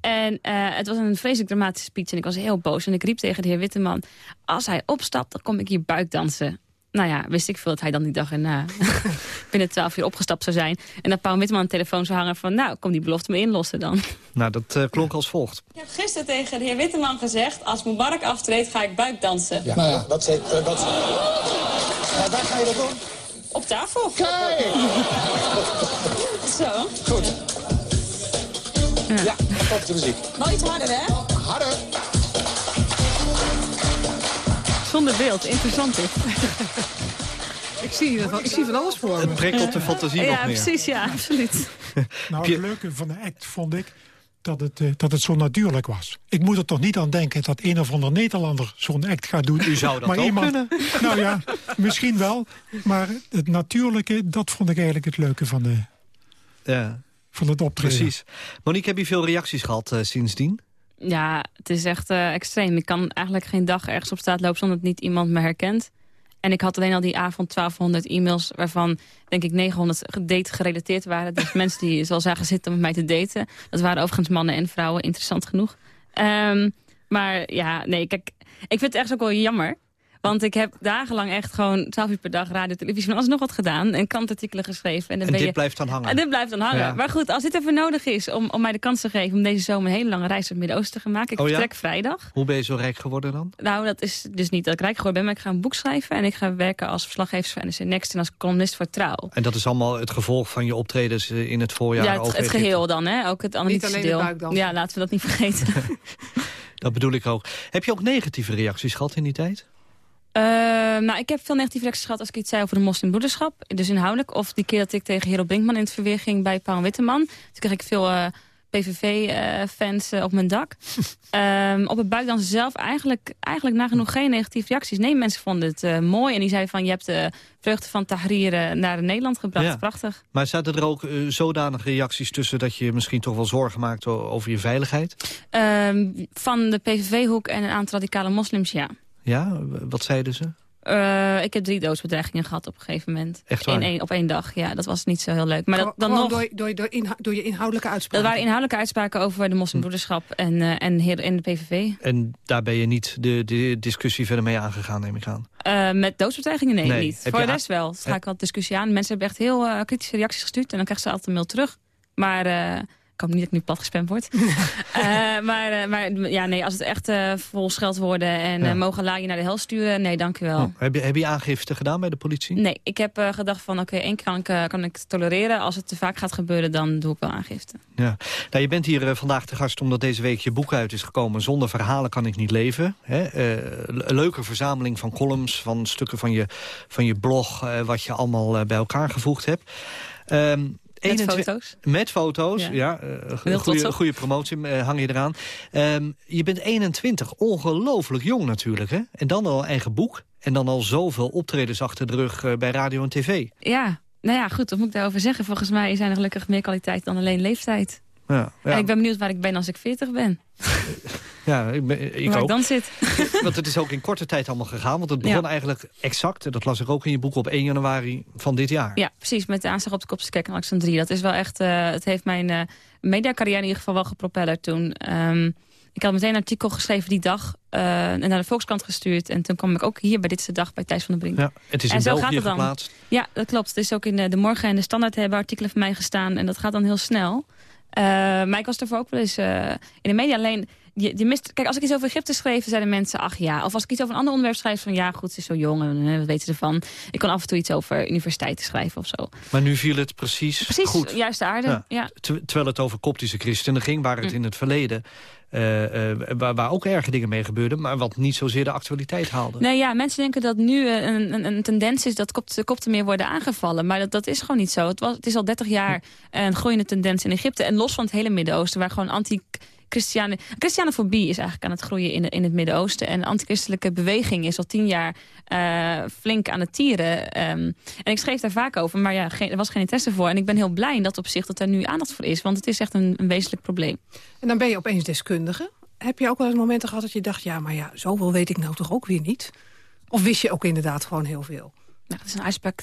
En uh, het was een vreselijk dramatische speech en ik was heel boos. En ik riep tegen de heer Witteman, als hij opstapt, dan kom ik hier buikdansen. Nou ja, wist ik veel dat hij dan die dag en binnen twaalf uur opgestapt zou zijn. En dat Paul Witteman een telefoon zou hangen van... nou, kom die belofte me inlossen dan. Nou, dat uh, klonk als volgt. Ik heb gisteren tegen de heer Witteman gezegd... als Mubarak aftreedt, ga ik buikdansen. Ja, nou ja, dat. Uh, dat... Ja, waar ga je dat doen? Op tafel. Kijk! Zo. Goed. Ja, komt de muziek. Iets harder, hè? Harder. Zonder beeld. Interessant dit. Ik zie, van, ik zie van alles voor me. Het prikkelt de fantasie ja, nog meer. Ja, precies. Ja, absoluut. nou, het leuke van de act vond ik dat het, uh, dat het zo natuurlijk was. Ik moet er toch niet aan denken dat een of ander Nederlander zo'n act gaat doen. U zou dat maar ook iemand, kunnen. Nou ja, misschien wel. Maar het natuurlijke, dat vond ik eigenlijk het leuke van, de, ja. van het optreden. Precies. Monique, heb je veel reacties gehad uh, sindsdien? Ja, het is echt uh, extreem. Ik kan eigenlijk geen dag ergens op straat lopen zonder dat niet iemand me herkent. En ik had alleen al die avond 1200 e-mails... waarvan, denk ik, 900 date gerelateerd waren. Dus mensen die zo zagen zitten om met mij te daten. Dat waren overigens mannen en vrouwen, interessant genoeg. Um, maar ja, nee, kijk, ik vind het echt ook wel jammer. Want ik heb dagenlang echt gewoon 12 uur per dag radio, televisie van alles nog wat gedaan. En krantartikelen geschreven. En, dan en ben dit je... blijft dan hangen? En dit blijft dan hangen. Ja. Maar goed, als dit even nodig is om, om mij de kans te geven... om deze zomer een hele lange reis naar het Midden-Oosten te gaan maken. Ik oh, ja? vertrek vrijdag. Hoe ben je zo rijk geworden dan? Nou, dat is dus niet dat ik rijk geworden ben. Maar ik ga een boek schrijven. En ik ga werken als verslaggever NRC Next en als columnist voor Trouw. En dat is allemaal het gevolg van je optredens in het voorjaar? Ja, het, het geheel dan. Hè? Ook het analytische deel. Ja, laten we dat niet vergeten. dat bedoel ik ook. Heb je ook negatieve reacties gehad in die tijd? Uh, nou, ik heb veel negatieve reacties gehad als ik iets zei over de moslimbroederschap. Dus inhoudelijk. Of die keer dat ik tegen Hero Brinkman in het verweer ging bij Paul Witteman. Toen kreeg ik veel uh, PVV-fans uh, op mijn dak. um, op het buikdansen zelf eigenlijk, eigenlijk nagenoeg geen negatieve reacties. Nee, mensen vonden het mooi. En die zeiden van, je hebt de vreugde van Tahrir naar Nederland gebracht. Ja. Prachtig. Maar zaten er ook zodanige reacties tussen... dat je misschien toch wel zorgen maakt over je veiligheid? Um, van de PVV-hoek en een aantal radicale moslims, ja. Ja, wat zeiden ze? Uh, ik heb drie doodsbedreigingen gehad op een gegeven moment. Echt waar? In één, op één dag, ja. Dat was niet zo heel leuk. Maar dat, dan nog, door, door, door, inha door, je inhoudelijke uitspraken? Dat waren inhoudelijke uitspraken over de moslimbroederschap en, uh, en, en de PVV. En daar ben je niet de, de discussie verder mee aangegaan, neem ik aan? Uh, met doodsbedreigingen? Nee, nee. niet. Heb Voor de rest wel. Ga ik al discussie aan. Mensen hebben echt heel kritische reacties gestuurd. En dan krijgen ze altijd een mail terug. Maar ik hoop niet dat ik nu plat gespamd word. uh, maar, uh, maar ja, nee, als het echt uh, vol scheldwoorden en ja. mogen la je naar de hel sturen, nee, dank u wel. Oh, heb, je, heb je aangifte gedaan bij de politie? Nee, ik heb gedacht van oké, okay, één keer kan ik, kan ik tolereren. Als het te vaak gaat gebeuren, dan doe ik wel aangifte. Ja. Nou, je bent hier vandaag te gast omdat deze week je boek uit is gekomen. Zonder verhalen kan ik niet leven. Hè? een leuke verzameling van columns, van stukken van je, van je blog, wat je allemaal bij elkaar gevoegd hebt. Um, met 21, foto's? Met foto's, ja. ja goede, goede promotie uh, hang je eraan. Um, je bent 21, ongelooflijk jong natuurlijk. Hè? En dan al eigen boek. En dan al zoveel optredens achter de rug uh, bij radio en tv. Ja, nou ja, goed, wat moet ik daarover zeggen? Volgens mij zijn er gelukkig meer kwaliteit dan alleen leeftijd. Ja, ja. En ik ben benieuwd waar ik ben als ik 40 ben. Ja, ik, ben, ik waar ook. dan zit. want het is ook in korte tijd allemaal gegaan. Want het begon ja. eigenlijk exact, dat las ik ook in je boek, op 1 januari van dit jaar. Ja, precies. Met de aanslag op de Kopse Kerk en Alexandrie. Dat is wel echt, uh, het heeft mijn uh, mediacarrière in ieder geval wel gepropellerd toen. Um, Ik had meteen een artikel geschreven die dag uh, en naar de Volkskrant gestuurd. En toen kwam ik ook hier bij Dit is de Dag bij Thijs van der Brink. Ja, het is in en zo België gaat het dan. geplaatst. Ja, dat klopt. Het is ook in de, de Morgen en de Standaard hebben artikelen van mij gestaan. En dat gaat dan heel snel. Maar ik was ervoor ook wel eens in de media. Alleen, je, je mist, kijk, als ik iets over Egypte schreef, zeiden mensen, ach ja. Of als ik iets over een ander onderwerp schrijf, van ja, goed, ze is zo jong. En wat weten ze ervan? Ik kon af en toe iets over universiteiten schrijven of zo. Maar nu viel het precies, precies goed. juist de aarde, ja. ja. Terwijl het over koptische christenen ging, waar het mm. in het verleden... Uh, uh, waar, waar, ook erge dingen mee gebeurden... maar wat niet zozeer de actualiteit haalde. Nee, ja, mensen denken dat nu een, een, een tendens is... dat kopten, kopten meer worden aangevallen. Maar dat, dat is gewoon niet zo. Het, was, het is al 30 jaar een groeiende tendens in Egypte. En los van het hele Midden-Oosten... waar gewoon anti Christiane, Christianofobie is eigenlijk aan het groeien in, in het Midden-Oosten. En de antichristelijke beweging is al tien jaar uh, flink aan het tieren. Um, en ik schreef daar vaak over, maar ja, er was geen interesse voor. En ik ben heel blij in dat opzicht dat er nu aandacht voor is. Want het is echt een, een wezenlijk probleem. En dan ben je opeens deskundige. Heb je ook wel eens momenten gehad dat je dacht... ja, maar ja, zoveel weet ik nou toch ook weer niet? Of wist je ook inderdaad gewoon heel veel? Nou, dat is een uitspraak.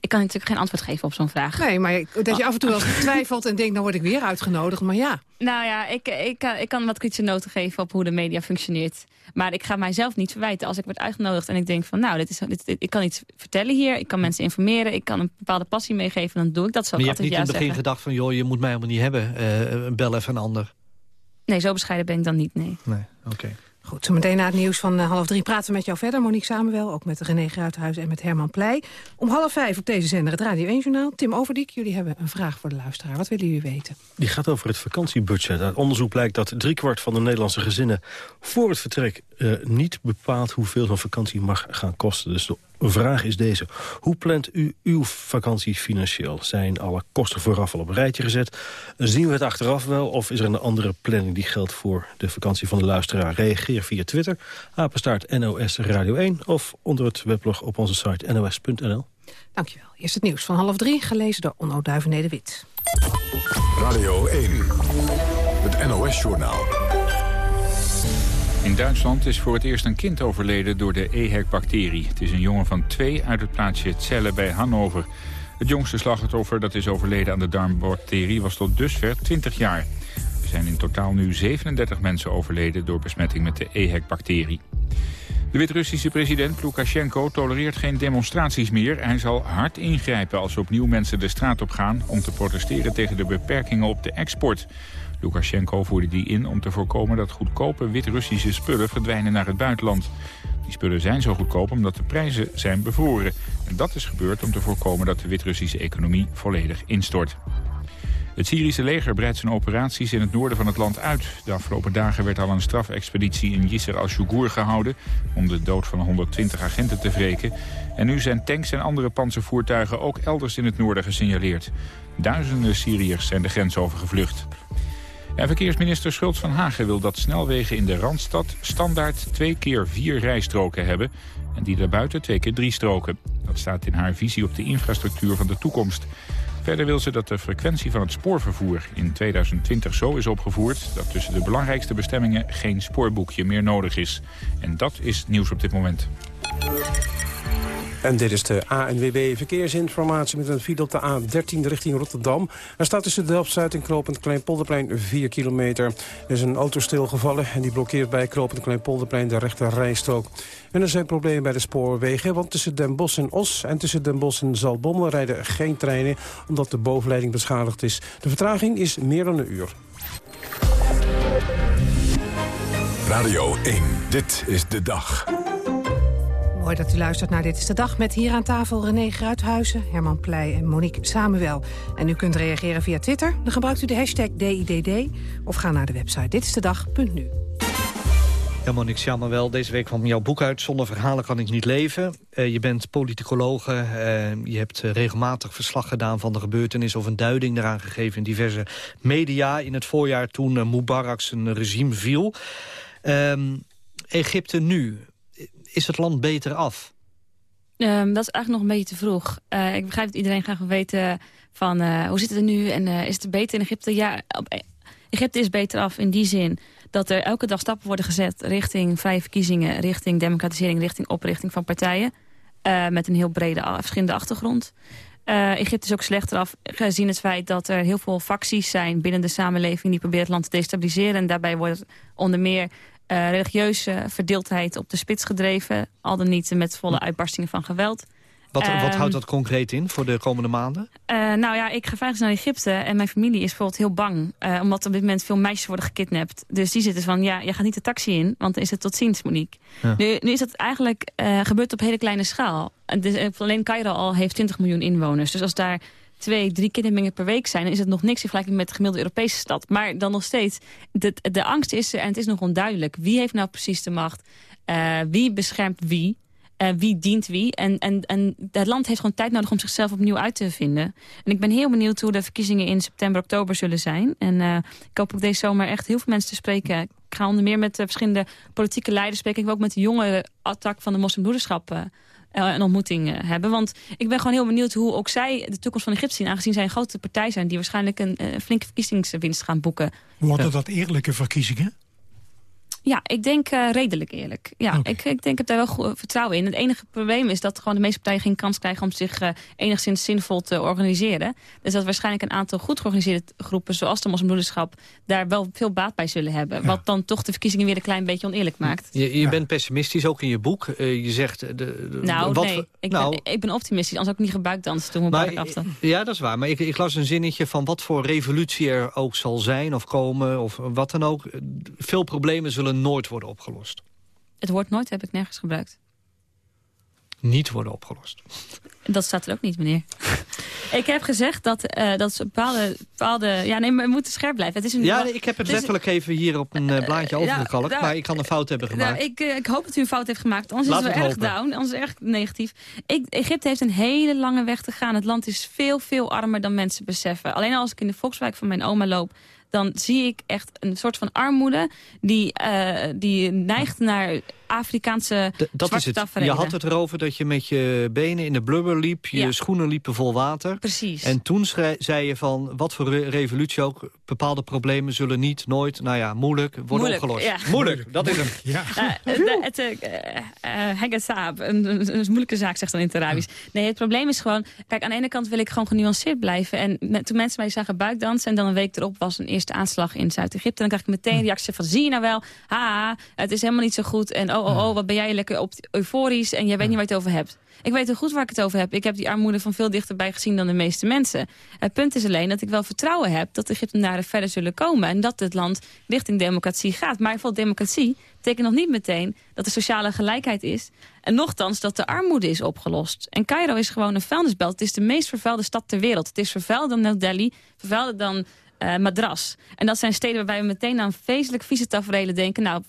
Ik kan natuurlijk geen antwoord geven op zo'n vraag. Nee, maar dat je af en toe wel twijfelt en denkt... nou word ik weer uitgenodigd, maar ja. Nou ja, ik, ik, kan, ik kan wat kritische noten geven op hoe de media functioneert. Maar ik ga mijzelf niet verwijten als ik word uitgenodigd... en ik denk van, nou, dit is, dit, ik kan iets vertellen hier. Ik kan mensen informeren. Ik kan een bepaalde passie meegeven. Dan doe ik dat zo. Maar je hebt niet in het begin gedacht van... joh, je moet mij helemaal niet hebben. Uh, bel even een ander. Nee, zo bescheiden ben ik dan niet, nee. Nee, oké. Goed, zo meteen na het nieuws van uh, half drie praten we met jou verder. Monique Samenwel, ook met René Gruithuis en met Herman Pleij. Om half vijf op deze zender het Radio 1-journaal. Tim Overdiek, jullie hebben een vraag voor de luisteraar. Wat willen jullie weten? Die gaat over het vakantiebudget. Uit onderzoek blijkt dat driekwart van de Nederlandse gezinnen... voor het vertrek uh, niet bepaalt hoeveel zo'n vakantie mag gaan kosten. Dus de vraag is deze. Hoe plant u uw vakantie financieel? Zijn alle kosten vooraf al op een rijtje gezet? Zien we het achteraf wel? Of is er een andere planning die geldt voor de vakantie van de luisteraar? Reageer via Twitter, apenstaart NOS Radio 1... of onder het weblog op onze site nos.nl. Dankjewel. Eerst het nieuws van half drie, gelezen door Onno Duivenede-Wit. Radio 1, het NOS-journaal. In Duitsland is voor het eerst een kind overleden door de EHEC-bacterie. Het is een jongen van twee uit het plaatsje Celle bij Hannover. Het jongste slachtoffer dat is overleden aan de darmbacterie was tot dusver 20 jaar. Er zijn in totaal nu 37 mensen overleden door besmetting met de EHEC-bacterie. De Wit-Russische president Lukashenko tolereert geen demonstraties meer. Hij zal hard ingrijpen als opnieuw mensen de straat op gaan... om te protesteren tegen de beperkingen op de export. Lukashenko voerde die in om te voorkomen dat goedkope Wit-Russische spullen verdwijnen naar het buitenland. Die spullen zijn zo goedkoop omdat de prijzen zijn bevroren. En dat is gebeurd om te voorkomen dat de Wit-Russische economie volledig instort. Het Syrische leger breidt zijn operaties in het noorden van het land uit. De afgelopen dagen werd al een strafexpeditie in Yisr al-Shugur gehouden... om de dood van 120 agenten te wreken. En nu zijn tanks en andere panzervoertuigen ook elders in het noorden gesignaleerd. Duizenden Syriërs zijn de grens overgevlucht. Verkeersminister Schultz van Hagen wil dat snelwegen in de Randstad standaard twee keer vier rijstroken hebben en die daarbuiten twee keer drie stroken. Dat staat in haar visie op de infrastructuur van de toekomst. Verder wil ze dat de frequentie van het spoorvervoer in 2020 zo is opgevoerd... dat tussen de belangrijkste bestemmingen geen spoorboekje meer nodig is. En dat is nieuws op dit moment. En dit is de ANWB Verkeersinformatie met een file op de A13 richting Rotterdam. Er staat tussen Delft-Zuid en Knopend Kleinpolderplein 4 kilometer. Er is een auto stilgevallen en die blokkeert bij Knopend Kleinpolderplein de rechte rijstrook. En er zijn problemen bij de spoorwegen, want tussen Den Bosch en Os... en tussen Den Bosch en Zalbommel rijden geen treinen... omdat de bovenleiding beschadigd is. De vertraging is meer dan een uur. Radio 1, dit is de dag. Mooi dat u luistert naar Dit is de Dag met hier aan tafel René Gruithuizen, Herman Pleij en Monique Samuel. En u kunt reageren via Twitter. Dan gebruikt u de hashtag DIDD of ga naar de website ditistedag.nu. Ja, Monique Samuel, deze week kwam jouw boek uit. Zonder verhalen kan ik niet leven. Uh, je bent politicologe. Uh, je hebt uh, regelmatig verslag gedaan van de gebeurtenis... of een duiding daaraan gegeven in diverse media. In het voorjaar toen Mubarak zijn regime viel. Ehm, Egypte nu, is het land beter af? Um, dat is eigenlijk nog een beetje te vroeg. Uh, ik begrijp dat iedereen graag wil weten van uh, hoe zit het er nu en uh, is het beter in Egypte? Ja, Egypte is beter af in die zin dat er elke dag stappen worden gezet richting vrije verkiezingen, richting democratisering, richting oprichting van partijen. met een heel brede verschillende achtergrond. Egypte is ook slechter af gezien het feit dat er heel veel facties zijn binnen de samenleving die proberen het land te destabiliseren. En daarbij wordt onder meer uh, religieuze verdeeldheid op de spits gedreven. Al dan niet met volle uitbarstingen van geweld. Wat, wat houdt Ehm, dat concreet in voor de komende maanden? Uh, nou ja, ik ga vrijdag naar Egypte en mijn familie is bijvoorbeeld heel bang. Uh, omdat op dit moment veel meisjes worden gekidnapt. Dus die zitten van, ja, je gaat niet de taxi in, want dan is het tot ziens, Monique. Ja. Nu, nu is dat eigenlijk gebeurd op hele kleine schaal. Dus, alleen Cairo al heeft 20 miljoen inwoners. Dus als daar twee, drie kidnappingen per week zijn... is het nog niks in vergelijking met de gemiddelde Europese stad. Maar dan nog steeds, de, de angst is er en het is nog onduidelijk. Wie heeft nou precies de macht? Uh, wie beschermt wie? Uh, wie dient wie. En, en, en het land heeft gewoon tijd nodig om zichzelf opnieuw uit te vinden. En ik ben heel benieuwd hoe de verkiezingen in september, oktober zullen zijn. En uh, ik hoop ook deze zomer echt heel veel mensen te spreken. Ik ga onder meer met verschillende politieke leiders spreken. Ik wil ook met de jongere attack van de moslimbroederschap een ontmoeting hebben. Want ik ben gewoon heel benieuwd hoe ook zij de toekomst van Egypte zien. Aangezien zij een grote partij zijn die waarschijnlijk een flinke verkiezingswinst gaan boeken. Worden dat eerlijke verkiezingen? Ja, ik denk uh, redelijk eerlijk. Ja, okay. ik, ik denk, ik heb daar wel vertrouwen in. Het enige probleem is dat gewoon de meeste partijen geen kans krijgen... om zich uh, enigszins zinvol te organiseren. Dus dat waarschijnlijk een aantal goed georganiseerde groepen... zoals de moslimbroederschap, daar wel veel baat bij zullen hebben. Ja. Wat dan toch de verkiezingen weer een klein beetje oneerlijk maakt. Je, je ja. bent pessimistisch, ook in je boek. Uh, je zegt... De, de, nou, wat, nee. Ik, nou, ben, ik ben optimistisch. Anders ook niet gebuikdansen toen we afstand. Ja, dat is waar. Maar ik, ik las een zinnetje van wat voor revolutie er ook zal zijn... of komen, of wat dan ook. Veel problemen zullen nooit worden opgelost. Het woord nooit heb ik nergens gebruikt. Niet worden opgelost. Dat staat er ook niet, meneer. ik heb gezegd dat, uh, dat ze bepaalde, bepaalde... Ja, nee, maar we moeten scherp blijven. Het is een, ja, nee, ik heb het letterlijk is, even hier op een uh, blaadje uh, overgekalkt. Nou, maar ik kan een fout hebben gemaakt. Nou, ik, ik, hoop dat u een fout heeft gemaakt. Anders Laat is het wel erg down. Anders is het erg negatief. Ik, Egypte heeft een hele lange weg te gaan. Het land is veel, veel armer dan mensen beseffen. Alleen als ik in de volkswijk van mijn oma loop dan zie ik echt een soort van armoede die, uh, die neigt naar Afrikaanse D dat is het. Je had het erover dat je met je benen in de blubber liep. Je ja. schoenen liepen vol water. Precies. En toen zei je van, wat voor re revolutie ook... bepaalde problemen zullen niet, nooit, nou ja, moeilijk worden moeilijk, opgelost. Ja. Moeilijk, dat is hem. Ja. Uh, het uh, saab, een, een, een moeilijke zaak, zegt dan in het Arabisch. Nee, het probleem is gewoon... Kijk, aan de ene kant wil ik gewoon genuanceerd blijven. En met, toen mensen mij zagen buikdansen... en dan een week erop was een eerste aanslag in Zuid-Egypte... dan krijg ik meteen een reactie van, zie je nou wel... ha, het is helemaal niet zo goed en oh, oh, oh, wat ben jij lekker op euforisch... en jij weet niet waar je het over hebt. Ik weet heel goed waar ik het over heb. Ik heb die armoede van veel dichterbij gezien dan de meeste mensen. Het punt is alleen dat ik wel vertrouwen heb... dat de Egyptenaren verder zullen komen... en dat het land richting democratie gaat. Maar voor democratie betekent nog niet meteen dat er sociale gelijkheid is... en nochtans dat de armoede is opgelost. En Cairo is gewoon een vuilnisbelt. Het is de meest vervuilde stad ter wereld. Het is vervuilder dan New Delhi, vervuilder dan uh, Madras. En dat zijn steden waarbij we meteen aan vreselijk vieze tafereelen denken... nou,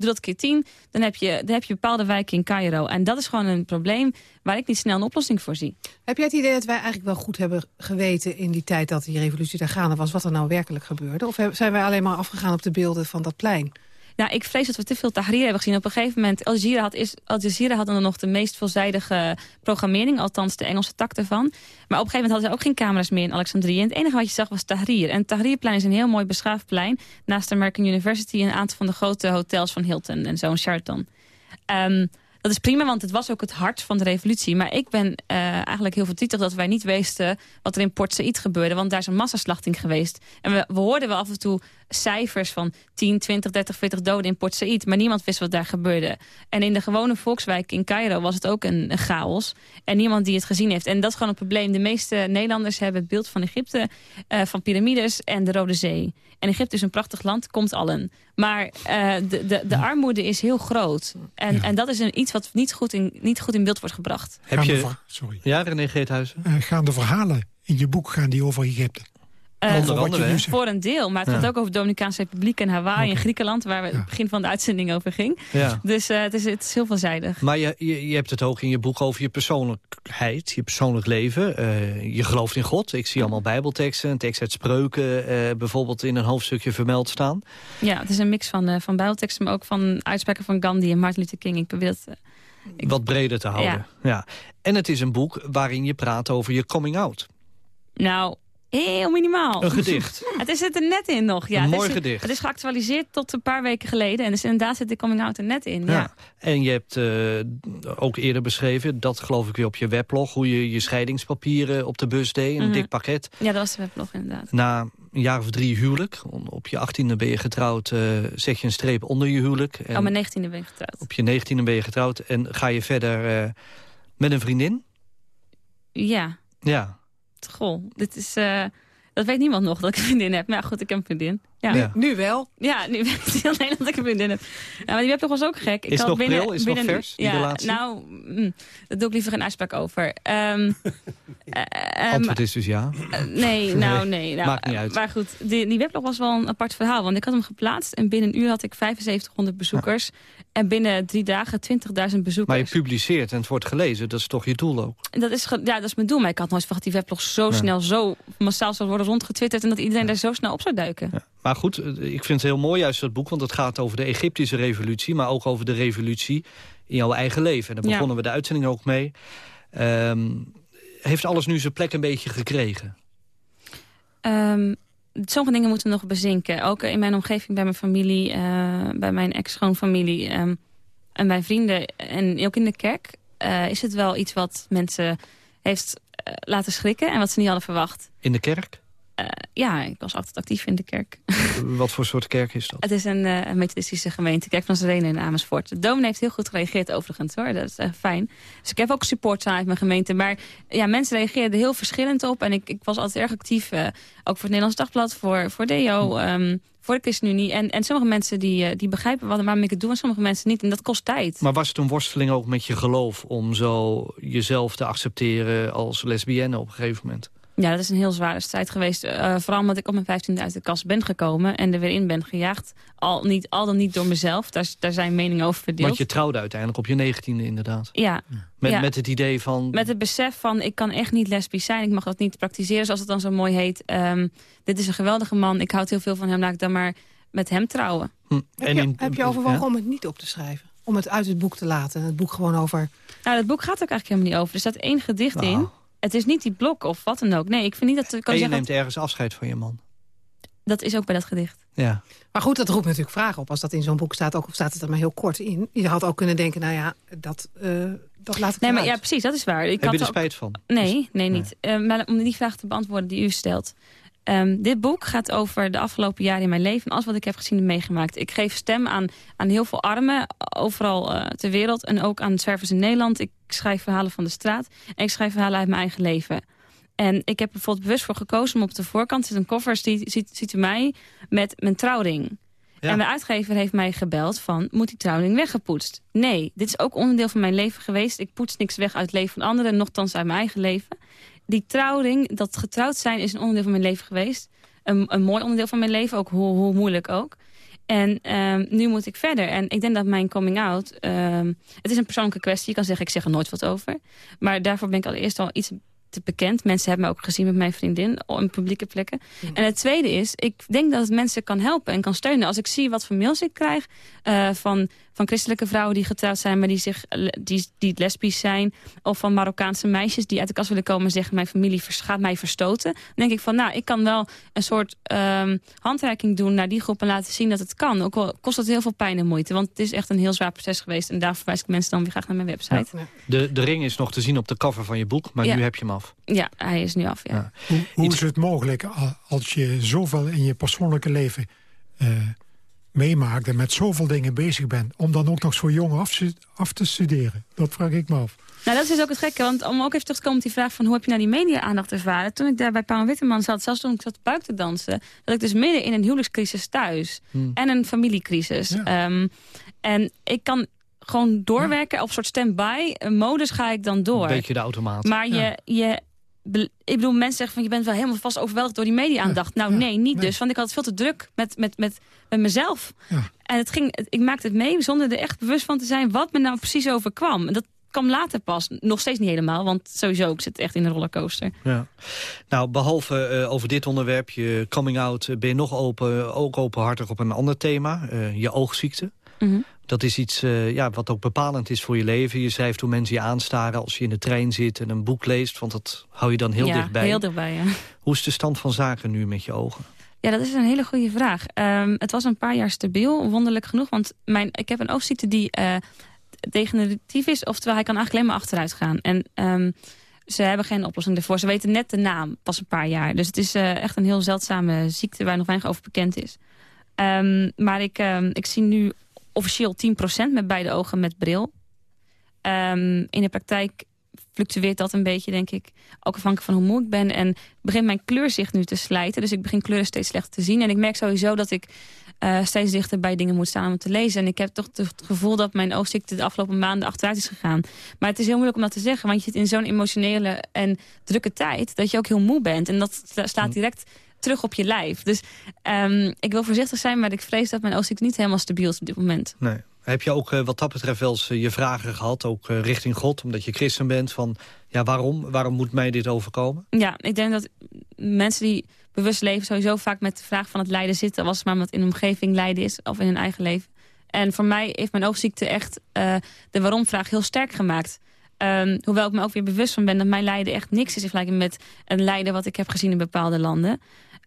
doe dat keer tien, dan heb, je, dan heb je bepaalde wijken in Cairo. En dat is gewoon een probleem waar ik niet snel een oplossing voor zie. Heb jij het idee dat wij eigenlijk wel goed hebben geweten... in die tijd dat die revolutie daar gaande was... wat er nou werkelijk gebeurde? Of zijn wij alleen maar afgegaan op de beelden van dat plein? Nou, ik vrees dat we te veel Tahrir hebben gezien. Op een gegeven moment, Al Jazeera had, is, Al Jazeera had dan nog de meest veelzijdige programmering. Althans, de Engelse tak ervan. Maar op een gegeven moment hadden ze ook geen camera's meer in Alexandrië. En het enige wat je zag was Tahrir. En Tahrirplein is een heel mooi beschaafd plein. Naast de American University en een aantal van de grote hotels van Hilton en zo, Sheraton. Um, dat is prima, want het was ook het hart van de revolutie. Maar ik ben uh, eigenlijk heel verdrietig dat wij niet wisten wat er in Port Said gebeurde. Want daar is een massaslachting geweest. En we, we hoorden wel af en toe cijfers van 10, 20, 30, 40 doden in Port Said. Maar niemand wist wat daar gebeurde. En in de gewone volkswijk in Cairo was het ook een, chaos. En niemand die het gezien heeft. En dat is gewoon een probleem. De meeste Nederlanders hebben het beeld van Egypte, uh, van piramides en de Rode Zee. En Egypte is een prachtig land, komt allen. Maar uh, de, de, de armoede is heel groot. En, ja. en dat is een, iets wat niet goed, in, niet goed in beeld wordt gebracht. Heb je... Sorry. Ja, René Geethuizen? Uh, gaan de verhalen in je boek gaan die over Egypte? Uh, Onder andere, voor een deel, maar het ja. gaat ook over de Dominicaanse Republiek en Hawaii okay. en Griekenland, waar we ja. het begin van de uitzending over ging. Ja. Dus uh, het, is, het is heel veelzijdig. Maar je, je, je, hebt het ook in je boek over je persoonlijkheid, je persoonlijk leven. Uh, je gelooft in God. Ik zie allemaal bijbelteksten, een tekst uit spreuken bijvoorbeeld in een hoofdstukje vermeld staan. Ja, het is een mix van, van bijbelteksten, maar ook van uitspraken van Gandhi en Martin Luther King. Ik probeer dat... Ik... Wat breder te houden. Ja. En het is een boek waarin je praat over je coming out. Nou, Heel minimaal. Een gedicht. het is het er net in nog. Ja. Een het mooi is, gedicht. Het is geactualiseerd tot een paar weken geleden. En dus inderdaad zit de coming out er net in. Ja. Ja. En je hebt eh, ook eerder beschreven, dat geloof ik weer op je weblog... hoe je je scheidingspapieren op de bus deed, een Mhm. dik pakket. ja, dat was de weblog inderdaad. Na een jaar of drie huwelijk, op je achttiende ben je getrouwd... eh, zet je een streep onder je huwelijk. En Op mijn negentiende ben ik getrouwd. op je negentiende ben je getrouwd en ga je verder eh, met een vriendin. Ja, Ja, goh. Dit is... eh, dat weet niemand nog dat ik een vriendin heb. Maar goed, ik heb een vriendin. Ja. Ja. Nu wel. Ja, nu weet heel Nederland dat ik een vriendin heb. Ja, maar die weblog was ook gek. Ik Is het had nog binnen, pril? Is het nog binnen, vers, ja? Nou, mm, daar doe ik liever geen uitspraak over. Eh, antwoord is dus ja. eh, nee, nou nee. Nou, maakt niet uit. Maar goed, die, die weblog was wel een apart verhaal. Want ik had hem geplaatst en binnen een uur had ik 7500 bezoekers. En binnen drie dagen 20.000 bezoekers. Maar je publiceert en het wordt gelezen, dat is toch je doel ook? En Dat is, ja, dat is mijn doel. Maar ik had nooit verwacht dat die weblog zo Ja. snel, zo massaal zou worden rondgetwitterd... en dat iedereen daar zo snel op zou duiken. Maar goed, eh, ik vind het heel mooi juist dat boek... want het gaat over de Egyptische revolutie... maar ook over de revolutie in jouw eigen leven. En daar Ja. begonnen we de uitzending ook mee. Ehm, heeft alles nu zijn plek een beetje gekregen? Ehm, sommige dingen moeten nog bezinken. Ook in mijn omgeving, bij mijn familie, eh, bij mijn ex-schoonfamilie... ehm, en bij vrienden en ook in de kerk... eh, is het wel iets wat mensen heeft laten schrikken... en wat ze niet hadden verwacht. In de kerk? Eh, ja, ik was altijd actief in de kerk. Wat voor soort kerk is dat? Het is een, eh, methodistische gemeente, Kerk van Serene in Amersfoort. De dominee heeft heel goed gereageerd overigens hoor, dat is echt fijn. Dus ik heb ook support vanuit mijn gemeente. Maar ja, mensen reageerden heel verschillend op. En ik, ik was altijd erg actief, eh, ook voor het Nederlands Dagblad, voor, voor DO, ehm, voor de ChristenUnie. En, en sommige mensen die, eh, die begrijpen wat, waarom ik het doe en sommige mensen niet. En dat kost tijd. Maar was het een worsteling ook met je geloof... om zo jezelf te accepteren als lesbienne op een gegeven moment? Ja, dat is een heel zware strijd geweest. Eh, vooral omdat ik op mijn 15e uit de kast ben gekomen en er weer in ben gejaagd. Al, niet, al dan niet door mezelf, daar, daar zijn meningen over verdeeld. Want je trouwde uiteindelijk op je negentiende inderdaad. Ja. Met, ja. met het idee van... Met het besef van, ik kan echt niet lesbisch zijn. Ik mag dat niet praktiseren, zoals het dan zo mooi heet. Ehm, dit is een geweldige man. Ik houd heel veel van hem. Laat ik dan maar met hem trouwen. Hm. Heb je, heb je overwogen om het niet op te schrijven? Om het uit het boek te laten? Het boek gewoon over... Nou, dat boek gaat ook eigenlijk helemaal niet over. Er staat één gedicht in. Het is niet die blok of wat dan ook. Nee, ik vind niet dat... Kan En je zeggen, neemt ergens afscheid van je man. Dat is ook bij dat gedicht. Ja. Maar goed, dat roept natuurlijk vragen op. Als dat in zo'n boek staat, ook al staat het er maar heel kort in. Je had ook kunnen denken, nou ja, dat, eh, dat laat ik Nee, maar ja, precies, dat is waar. Ik Heb je er ook- spijt van? Nee, nee, niet. Eh, maar om die vraag te beantwoorden die u stelt. Ehm, dit boek gaat over de afgelopen jaren in mijn leven... en alles wat ik heb gezien en meegemaakt. Ik geef stem aan, aan heel veel armen, overal eh, ter wereld... en ook aan zwervers in Nederland. Ik schrijf verhalen van de straat en ik schrijf verhalen uit mijn eigen leven. En ik heb er bijvoorbeeld bewust voor gekozen om op de voorkant... zit een koffer, ziet, ziet, ziet u mij, met mijn trouwring. En mijn uitgever heeft mij gebeld van, moet die trouwring weggepoetst? Nee, dit is ook onderdeel van mijn leven geweest. Ik poets niks weg uit het leven van anderen, nogthans uit mijn eigen leven. Die trouwring, dat getrouwd zijn, is een onderdeel van mijn leven geweest. Een, een mooi onderdeel van mijn leven, ook hoe, hoe moeilijk ook. En ehm, nu moet ik verder. En ik denk dat mijn coming out... ehm, het is een persoonlijke kwestie. Je kan zeggen, ik zeg er nooit wat over. Maar daarvoor ben ik allereerst al iets te bekend. Mensen hebben me ook gezien met mijn vriendin op publieke plekken. En het tweede is, ik denk dat het mensen kan helpen en kan steunen. Als ik zie wat voor mails ik krijg eh, van, van christelijke vrouwen die getrouwd zijn... maar die, zich, die, die lesbisch zijn. Of van Marokkaanse meisjes die uit de kast willen komen en zeggen... mijn familie vers- gaat mij verstoten. Dan denk ik van, nou, ik kan wel een soort ehm, handreiking doen naar die groep... en laten zien dat het kan. Ook al kost dat heel veel pijn en moeite. Want het is echt een heel zwaar proces geweest. En daar verwijs ik mensen dan weer graag naar mijn website. Ja, De, de ring is nog te zien op de cover van je boek, maar Ja. nu heb je hem af. hij is nu af, ja. Hoe, hoe is het mogelijk als je zoveel in je persoonlijke leven eh, meemaakt... en met zoveel dingen bezig bent... om dan ook nog zo jong af te studeren? Dat vraag ik me af. Nou, dat is dus ook het gekke. Want om ook even terug te komen op die vraag van... hoe heb je nou die media-aandacht ervaren? Toen ik daar bij Paul Witteman zat, zelfs toen ik zat buik te dansen... dat ik dus midden in een huwelijkscrisis thuis... Hmm. en een familiecrisis. Ehm, en ik kan gewoon doorwerken op een soort stand-by modus ga ik dan door. Een beetje de automaat. Maar je, je, ik bedoel, mensen zeggen van je bent wel helemaal vast overweldigd door die media-aandacht. Nou nee, niet dus, want ik had veel te druk met, met, met, met mezelf. En het ging, ik maakte het mee zonder er echt bewust van te zijn wat me nou precies overkwam. En dat kwam later pas, nog steeds niet helemaal, want sowieso, ik zit echt in een rollercoaster. Ja. Nou, behalve eh, over dit onderwerp, je coming out... eh, ben je nog open, ook openhartig op een ander thema, eh, je oogziekte. Mhm. Dat is iets uh, ja, wat ook bepalend is voor je leven. Je schrijft hoe mensen je aanstaren als je in de trein zit en een boek leest. Want dat hou je dan heel ja, dichtbij. heel dichtbij, ja. Hoe is de stand van zaken nu met je ogen? Ja, dat is een hele goede vraag. Um, het was een paar jaar stabiel, wonderlijk genoeg. Want mijn, ik heb een oogziekte die uh, degeneratief is. Oftewel, hij kan eigenlijk alleen maar achteruit gaan. En um, ze hebben geen oplossing ervoor. Ze weten net de naam, pas een paar jaar. Dus het is uh, echt een heel zeldzame ziekte waar nog weinig over bekend is. Um, maar ik, ik zie nu officieel 10% met beide ogen met bril. Um, in de praktijk fluctueert dat een beetje, denk ik. Ook afhankelijk van hoe moe ik ben. En begint mijn kleurzicht nu te slijten. Dus ik begin kleuren steeds slechter te zien. En ik merk sowieso dat ik uh, steeds dichter bij dingen moet staan om te lezen. En ik heb toch het gevoel dat mijn oogziekte de afgelopen maanden achteruit is gegaan. Maar het is heel moeilijk om dat te zeggen. Want je zit in zo'n emotionele en drukke tijd... dat je ook heel moe bent. En dat staat direct terug op je lijf. Dus um, ik wil voorzichtig zijn, maar ik vrees dat mijn oogziekte niet helemaal stabiel is op dit moment. Nee. Heb je ook uh, wat dat betreft wel eens uh, je vragen gehad, ook uh, richting God, omdat je christen bent, van ja, waarom? Waarom moet mij dit overkomen? Ja, ik denk dat mensen die bewust leven sowieso vaak met de vraag van het lijden zitten, was het maar omdat in een omgeving lijden is of in hun eigen leven. En voor mij heeft mijn oogziekte echt de waarom-vraag heel sterk gemaakt. Um, hoewel ik me ook weer bewust van ben dat mijn lijden echt niks is in vergelijking met een lijden wat ik heb gezien in bepaalde landen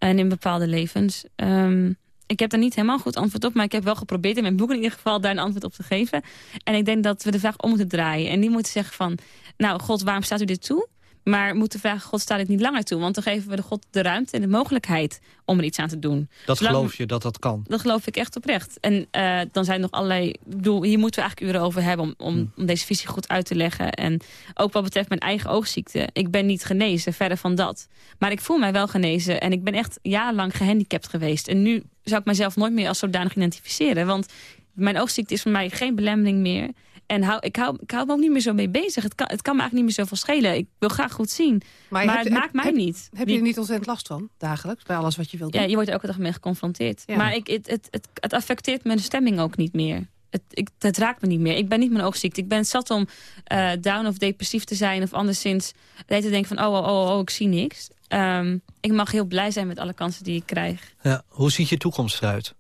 en in bepaalde levens. Um, ik heb daar niet helemaal goed antwoord op, maar ik heb wel geprobeerd in mijn boek in ieder geval daar een antwoord op te geven. En ik denk dat we de vraag om moeten draaien. En die moeten zeggen van, nou God, waarom staat u dit toe? Maar moeten vragen, God staat dit niet langer toe? Want dan geven we de God de ruimte en de mogelijkheid om er iets aan te doen. Dat Zolang, geloof je, dat dat kan? Dat geloof ik echt oprecht. En uh, dan zijn er nog allerlei... Ik bedoel, hier moeten we eigenlijk uren over hebben om, om, om, deze visie goed uit te leggen. En ook wat betreft mijn eigen oogziekte. Ik ben niet genezen, verder van dat. Maar ik voel mij wel genezen. En ik ben echt jarenlang gehandicapt geweest. En nu zou ik mezelf nooit meer als zodanig identificeren. Want mijn oogziekte is voor mij geen belemmering meer. En hou, ik, hou, ik hou me ook niet meer zo mee bezig. Het kan, het kan me eigenlijk niet meer zoveel schelen. Ik wil graag goed zien. Maar, maar het heb, maakt mij heb, niet. Heb je er niet ontzettend last van, dagelijks, bij alles wat je wilt doen? Ja, je wordt er elke dag mee geconfronteerd. Ja. Maar ik, het, het, het, het affecteert mijn stemming ook niet meer. Het, ik, het raakt me niet meer. Ik ben niet mijn oogziekte. Ik ben zat om uh, down of depressief te zijn... of anderszins te denken van, oh, oh, oh, oh ik zie niks. Um, ik mag heel blij zijn met alle kansen die ik krijg. Ja, hoe ziet je toekomst eruit?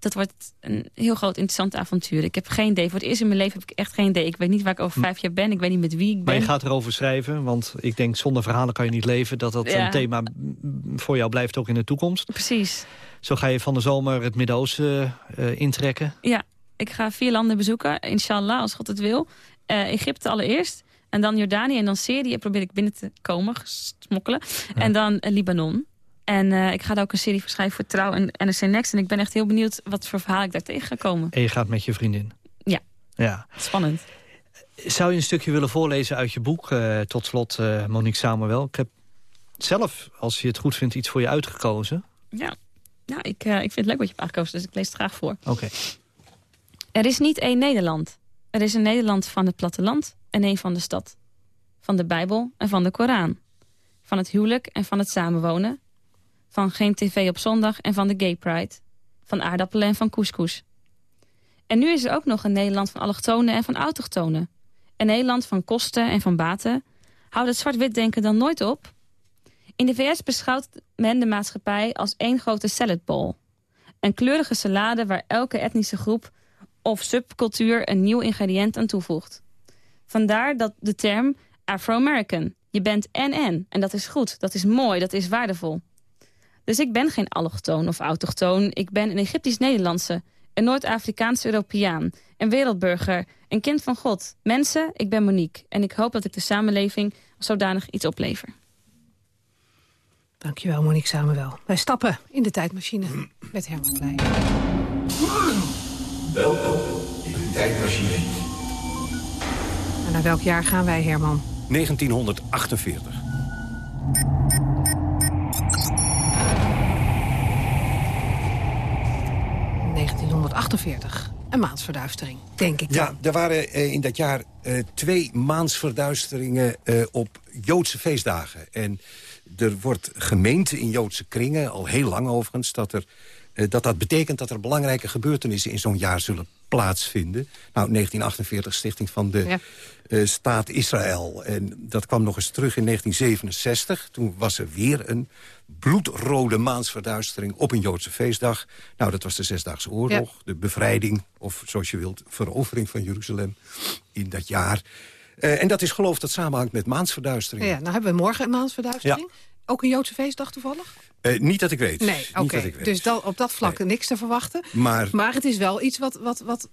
Dat wordt een heel groot interessant avontuur. Ik heb geen idee. Voor het eerst in mijn leven heb ik echt geen idee. Ik weet niet waar ik over vijf jaar ben. Ik weet niet met wie ik ben. Maar je gaat erover schrijven, want ik denk zonder verhalen kan je niet leven. Dat dat ja. een thema voor jou blijft ook in de toekomst. Precies. Zo ga je van de zomer het Midden-Oosten uh, intrekken. Ja, ik ga vier landen bezoeken, inshallah, als God het wil. Uh, Egypte allereerst. En dan Jordanië en dan Syrië probeer ik binnen te komen, smokkelen. Ja. En dan uh, Libanon. En uh, ik ga daar ook een serie voor schrijven voor Trouw en NRC Next. En ik ben echt heel benieuwd wat voor verhaal ik daar tegen ga komen. En je gaat met je vriendin? Ja. ja. Spannend. Zou je een stukje willen voorlezen uit je boek? Uh, tot slot, uh, Monique Samuel. Ik heb zelf, als je het goed vindt, iets voor je uitgekozen. Ja, nou, ik, ik vind het leuk wat je hebt aangekozen, dus ik lees het graag voor. Oké. Okay. Er is niet één Nederland. Er is een Nederland van het platteland en één van de stad. Van de Bijbel en van de Koran. Van het huwelijk en van het samenwonen van geen tv op zondag en van de Gay Pride. Van aardappelen en van couscous. En nu is er ook nog een Nederland van allochtonen en van autochtonen. Een Nederland van kosten en van baten. Houdt het zwart-wit denken dan nooit op? In de VS beschouwt men de maatschappij als één grote salad bowl. Een kleurige salade waar elke etnische groep of subcultuur een nieuw ingrediënt aan toevoegt. Vandaar dat de term Afro-American. Je bent en-en. En dat is goed, dat is mooi, dat is waardevol. Dus ik ben geen allochtoon of autochtoon. Ik ben een Egyptisch-Nederlandse, een Noord-Afrikaanse Europeaan, een wereldburger, een kind van God. Mensen, ik ben Monique en ik hoop dat ik de samenleving zodanig iets oplever. Dankjewel, Monique Samuel. Wij stappen in de tijdmachine met Herman Klein. Welkom in de tijdmachine. En naar welk jaar gaan wij, Herman? 1948. 1948. Een maansverduistering, denk ik. Ja, er waren uh, in dat jaar uh, twee maansverduisteringen uh, op Joodse feestdagen. En er wordt gemeend in Joodse kringen, al heel lang overigens... dat er eh, dat dat betekent dat er belangrijke gebeurtenissen in zo'n jaar zullen plaatsvinden. Nou, 1948, stichting van de eh, staat Israël. En dat kwam nog eens terug in 1967. Toen was er weer een bloedrode maansverduistering op een Joodse feestdag. Nou, dat was de Zesdaagse Oorlog, de bevrijding... of zoals je wilt, verovering van Jeruzalem in dat jaar. Uh, en dat is geloof dat samenhangt met maansverduistering. Ja, nou hebben we morgen een maansverduistering. Ook een Joodse feestdag toevallig? Uh, niet dat ik weet. Nee, oké. Dus dan, op dat vlak niks te verwachten. Maar, maar het is wel iets wat, wat, wat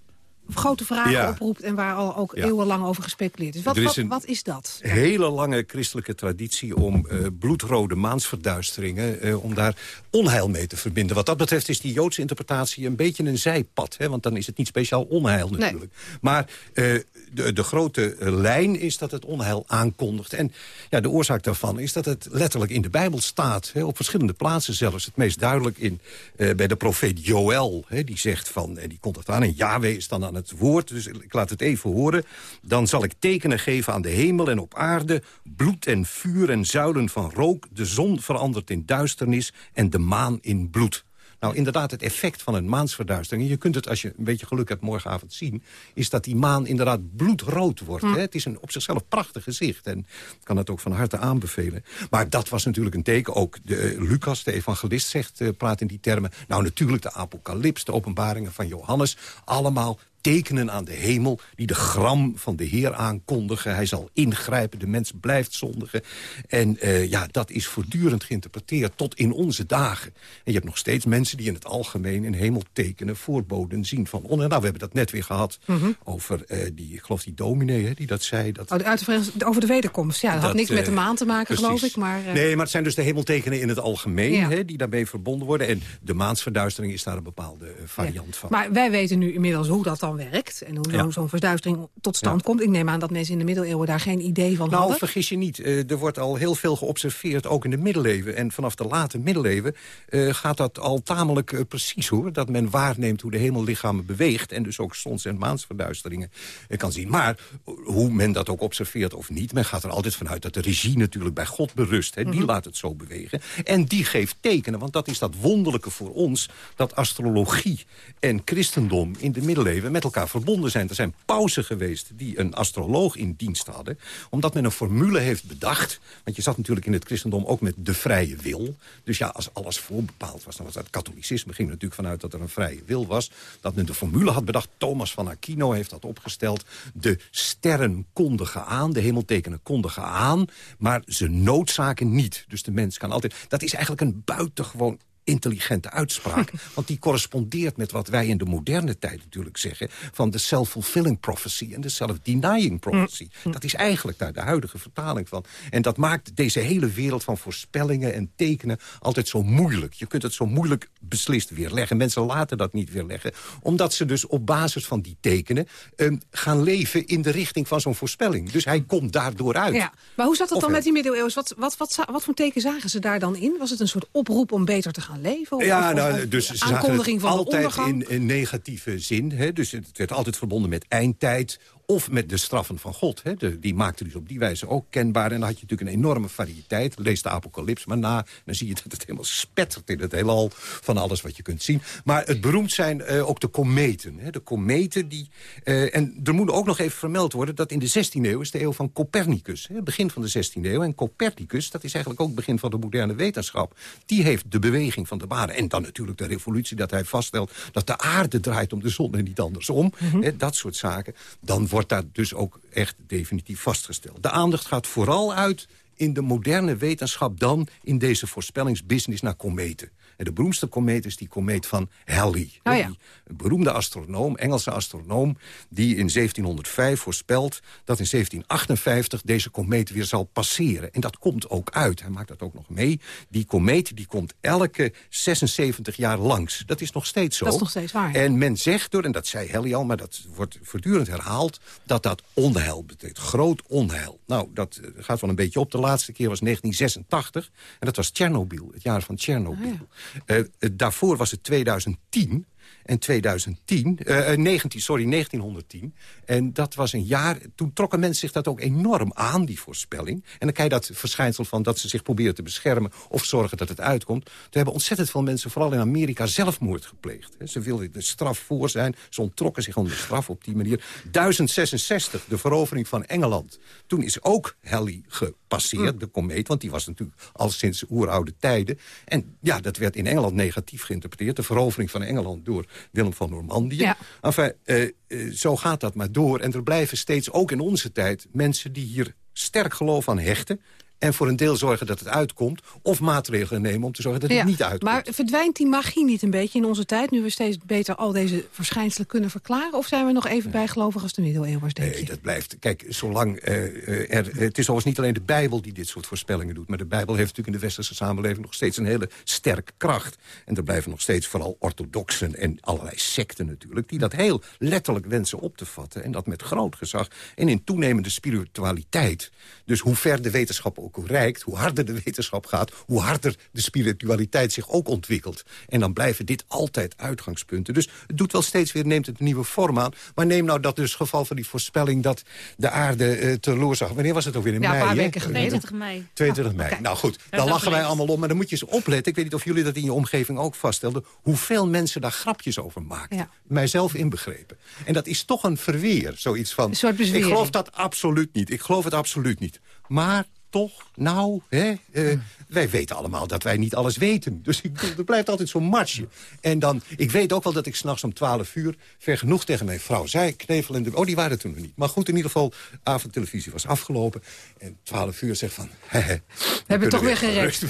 grote vragen oproept... en waar al ook eeuwenlang over gespeculeerd is. Wat, is wat, wat, is dat? Een hele lange christelijke traditie om uh, bloedrode maansverduisteringen... Uh, om daar onheil mee te verbinden. Wat dat betreft is die Joodse interpretatie een beetje een zijpad. Hè? Want dan is het niet speciaal onheil natuurlijk. Maar uh, de, de, grote lijn is dat het onheil aankondigt. En ja, de oorzaak daarvan is dat het letterlijk in de Bijbel staat. Op verschillende plaatsen zelfs. Het meest duidelijk in, bij de profeet Joël. Die zegt van, en die kondigt aan... en Yahweh is dan aan het woord, dus ik laat het even horen. Dan zal ik tekenen geven aan de hemel en op aarde... bloed en vuur en zuilen van rook. De zon verandert in duisternis en de maan in bloed. Nou, inderdaad, het effect van een maansverduistering... en je kunt het, als je een beetje geluk hebt, morgenavond zien... is dat die maan inderdaad bloedrood wordt. Hm. Hè? Het is een op zichzelf prachtig gezicht. En ik kan het ook van harte aanbevelen. Maar dat was natuurlijk een teken. Ook de, uh, Lucas, de evangelist, zegt, uh, praat in die termen. Nou, natuurlijk de apocalyps, de openbaringen van Johannes. Allemaal tekenen aan de hemel die de gram van de Heer aankondigen. Hij zal ingrijpen, de mens blijft zondigen. En uh, ja, dat is voortdurend geïnterpreteerd tot in onze dagen. En je hebt nog steeds mensen die in het algemeen in hemeltekenen voorboden zien van onheil. Nou, we hebben dat net weer gehad mm -hmm. over uh, die, ik geloof die dominee, hè, die dat zei. Dat, oh, de over de wederkomst, ja, dat, dat had niks uh, met de maan te maken, precies. geloof ik. Maar, Nee, maar het zijn dus de hemeltekenen in het algemeen ja. hè, die daarmee verbonden worden. En de maansverduistering is daar een bepaalde variant ja. van. Maar wij weten nu inmiddels hoe dat dan werkt en hoe ja. zo'n verduistering tot stand komt. Ik neem aan dat mensen in de middeleeuwen daar geen idee van nou, hadden. Nou, vergis je niet. Uh, er wordt al heel veel geobserveerd, ook in de middeleeuwen. En vanaf de late middeleeuwen uh, gaat dat al tamelijk uh, precies, hoor. Dat men waarneemt hoe de hemellichamen beweegt... en dus ook zons- en maansverduisteringen kan zien. Maar hoe men dat ook observeert of niet... men gaat er altijd vanuit dat de regie natuurlijk bij God berust. Hè. Die mm -hmm. laat het zo bewegen. En die geeft tekenen, want dat is dat wonderlijke voor ons... dat astrologie en christendom in de middeleeuwen met elkaar verbonden zijn. Er zijn pausen geweest die een astroloog in dienst hadden. Omdat men een formule heeft bedacht. Want je zat natuurlijk in het christendom ook met de vrije wil. Dus ja, als alles voorbepaald was, dan was dat katholicisme. ging natuurlijk vanuit dat er een vrije wil was. Dat men de formule had bedacht. Thomas van Aquino heeft dat opgesteld. De sterren kondigen aan, de hemeltekenen kondigen aan. Maar ze noodzaken niet. Dus de mens kan altijd... Dat is eigenlijk een buitengewoon intelligente uitspraak. want die correspondeert met wat wij in de moderne tijd natuurlijk zeggen... van de self-fulfilling prophecy en de self-denying prophecy. Mm. Dat is eigenlijk daar de huidige vertaling van. En dat maakt deze hele wereld van voorspellingen en tekenen altijd zo moeilijk. Je kunt het zo moeilijk beslist weerleggen. Mensen laten dat niet weerleggen. Omdat ze dus op basis van die tekenen... Um, gaan leven in de richting van zo'n voorspelling. Dus hij komt daardoor uit. Ja. Maar hoe zat het dan met die middeleeuws? Wat, wat, wat, wat, wat voor teken zagen ze daar dan in? Was het een soort oproep om beter te gaan leven? Of, ja, nou, dus ze zagen het altijd in, in negatieve zin. Hè? Dus het werd altijd verbonden met eindtijd of met de straffen van God. Hè. De, die maakte dus op die wijze ook kenbaar. En dan had je natuurlijk een enorme variëteit. Lees de apocalyps maar na. Dan zie je dat het helemaal spettert in het heelal van alles wat je kunt zien. Maar het beroemd zijn uh, ook de kometen. Hè. De kometen die... Uh, en er moet ook nog even vermeld worden dat in de 16e eeuw is de eeuw van Copernicus. Hè, begin van de 16e eeuw. En Copernicus, dat is eigenlijk ook het begin van de moderne wetenschap. Die heeft de beweging van de baan. En dan natuurlijk de revolutie dat hij vaststelt dat de aarde draait om de zon en niet andersom. Mm -hmm. hè, dat soort zaken. Dan wordt daar dus ook echt definitief vastgesteld. De aandacht gaat vooral uit in de moderne wetenschap dan in deze voorspellingsbusiness naar kometen. En de beroemdste komeet is die komeet van Halley. Oh ja. een beroemde astronoom, Engelse astronoom... die in 1705 voorspelt dat in 1758 deze komeet weer zal passeren. En dat komt ook uit. Hij maakt dat ook nog mee. Die komeet die komt elke 76 jaar langs. Dat is nog steeds zo. Dat is nog steeds waar. En men zegt door, en dat zei Halley al... maar dat wordt voortdurend herhaald... dat dat onheil betekent. Groot onheil. Nou, dat gaat wel een beetje op. De laatste keer was 1986. En dat was Tsjernobyl, het jaar van Tsjernobyl. Oh ja. Uh, daarvoor was het 2010. En 2010, uh, 19, sorry, 1910. En dat was een jaar, toen trokken mensen zich dat ook enorm aan, die voorspelling. En dan krijg je dat verschijnsel van dat ze zich proberen te beschermen... of zorgen dat het uitkomt. Toen hebben ontzettend veel mensen, vooral in Amerika, zelfmoord gepleegd. Ze wilden de straf voor zijn, ze ontrokken zich onder de straf op die manier. 1066, de verovering van Engeland. Toen is ook Halley gepasseerd, mm. de komeet, want die was natuurlijk al sinds oeroude tijden. En ja, dat werd in Engeland negatief geïnterpreteerd. De verovering van Engeland door Willem van Normandië. Ja. Enfin, uh, uh, zo gaat dat maar door. En er blijven steeds, ook in onze tijd, mensen die hier sterk geloof aan hechten en voor een deel zorgen dat het uitkomt... of maatregelen nemen om te zorgen dat het niet uitkomt. Maar verdwijnt die magie niet een beetje in onze tijd... nu we steeds beter al deze verschijnselen kunnen verklaren? Of zijn we nog even bijgelovig als de middeleeuwers, denk Nee, dat blijft... Kijk, zolang uh, er... Het is overigens niet alleen de Bijbel die dit soort voorspellingen doet... maar de Bijbel heeft natuurlijk in de westerse samenleving... nog steeds een hele sterke kracht. En er blijven nog steeds vooral orthodoxen en allerlei secten natuurlijk... die dat heel letterlijk wensen op te vatten. En dat met groot gezag. En in toenemende spiritualiteit. Dus hoe ver de wetenschap ook rijkt, hoe harder de wetenschap gaat... hoe harder de spiritualiteit zich ook ontwikkelt. En dan blijven dit altijd uitgangspunten. Dus het doet wel steeds weer, neemt het een nieuwe vorm aan. Maar neem nou dat dus geval van die voorspelling... dat de aarde uh, te zag. Wanneer was het ook weer? In ja, mei, een paar weken geleden. 22 mei. 22 mei. Nou goed, dan lachen wij allemaal om. Maar dan moet je eens opletten. Ik weet niet of jullie dat in je omgeving ook vaststelden... hoeveel mensen daar grapjes over maken. Ja. Mijzelf inbegrepen. En dat is toch een verweer, zoiets van... ik geloof dat absoluut niet. Ik geloof het absoluut niet. Maar toch, nou, hè, uh, wij weten allemaal dat wij niet alles weten. Dus ik, er blijft altijd zo'n matje. En dan, ik weet ook wel dat ik s'nachts om 12 uur... ver genoeg tegen mijn vrouw zei, knevel en de... Oh, die waren toen nog niet. Maar goed, in ieder geval, avondtelevisie was afgelopen. En 12 uur zeg van... He, he, we hebben toch weer gerecht.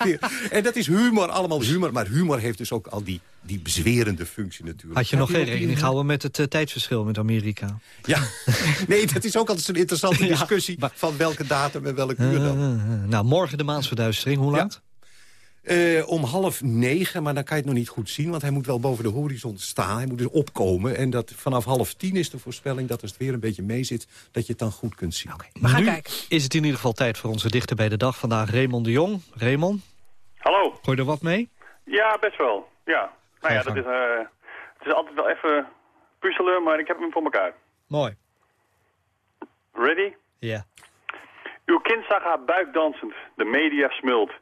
en dat is humor, allemaal humor. Maar humor heeft dus ook al die, die bezwerende functie natuurlijk. Had je nog geen rekening gehouden met het uh, tijdsverschil met Amerika? Ja, nee, dat is ook altijd een interessante discussie... van welke datum en welk uur dan. Uh, nou, morgen de maansverduistering, hoe laat? Uh, om half negen, maar dan kan je het nog niet goed zien... want hij moet wel boven de horizon staan, hij moet dus opkomen. En dat vanaf half tien is de voorspelling dat als het weer een beetje mee zit... dat je het dan goed kunt zien. Okay, we gaan nu kijken. is het in ieder geval tijd voor onze dichter bij de dag. Vandaag Raymond de Jong. Raymond? Hallo. Gooi je er wat mee? Ja, best wel. Ja. Nou ja, dat is, uh, het is altijd wel even puzzelen, maar ik heb hem voor elkaar. Mooi. Ready? Ja. Uw kind zag haar buik dansend. De media smult.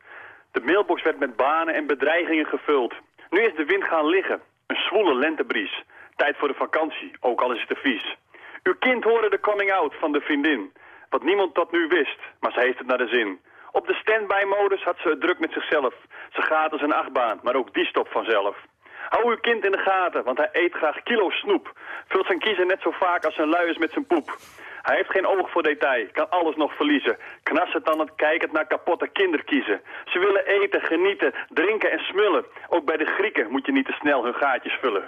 De mailbox werd met banen en bedreigingen gevuld. Nu is de wind gaan liggen. Een zwoele lentebries. Tijd voor de vakantie, ook al is het te vies. Uw kind hoorde de coming-out van de vriendin. Wat niemand tot nu wist, maar ze heeft het naar de zin. Op de standby-modus had ze het druk met zichzelf. Ze gaat als een achtbaan, maar ook die stopt vanzelf. Hou uw kind in de gaten, want hij eet graag kilo snoep. Vult zijn kiezen net zo vaak als zijn luiers met zijn poep. Hij heeft geen oog voor detail, kan alles nog verliezen. Knas het dan het kijkend naar kapotte kinderkiezen. Ze willen eten, genieten, drinken en smullen. Ook bij de Grieken moet je niet te snel hun gaatjes vullen.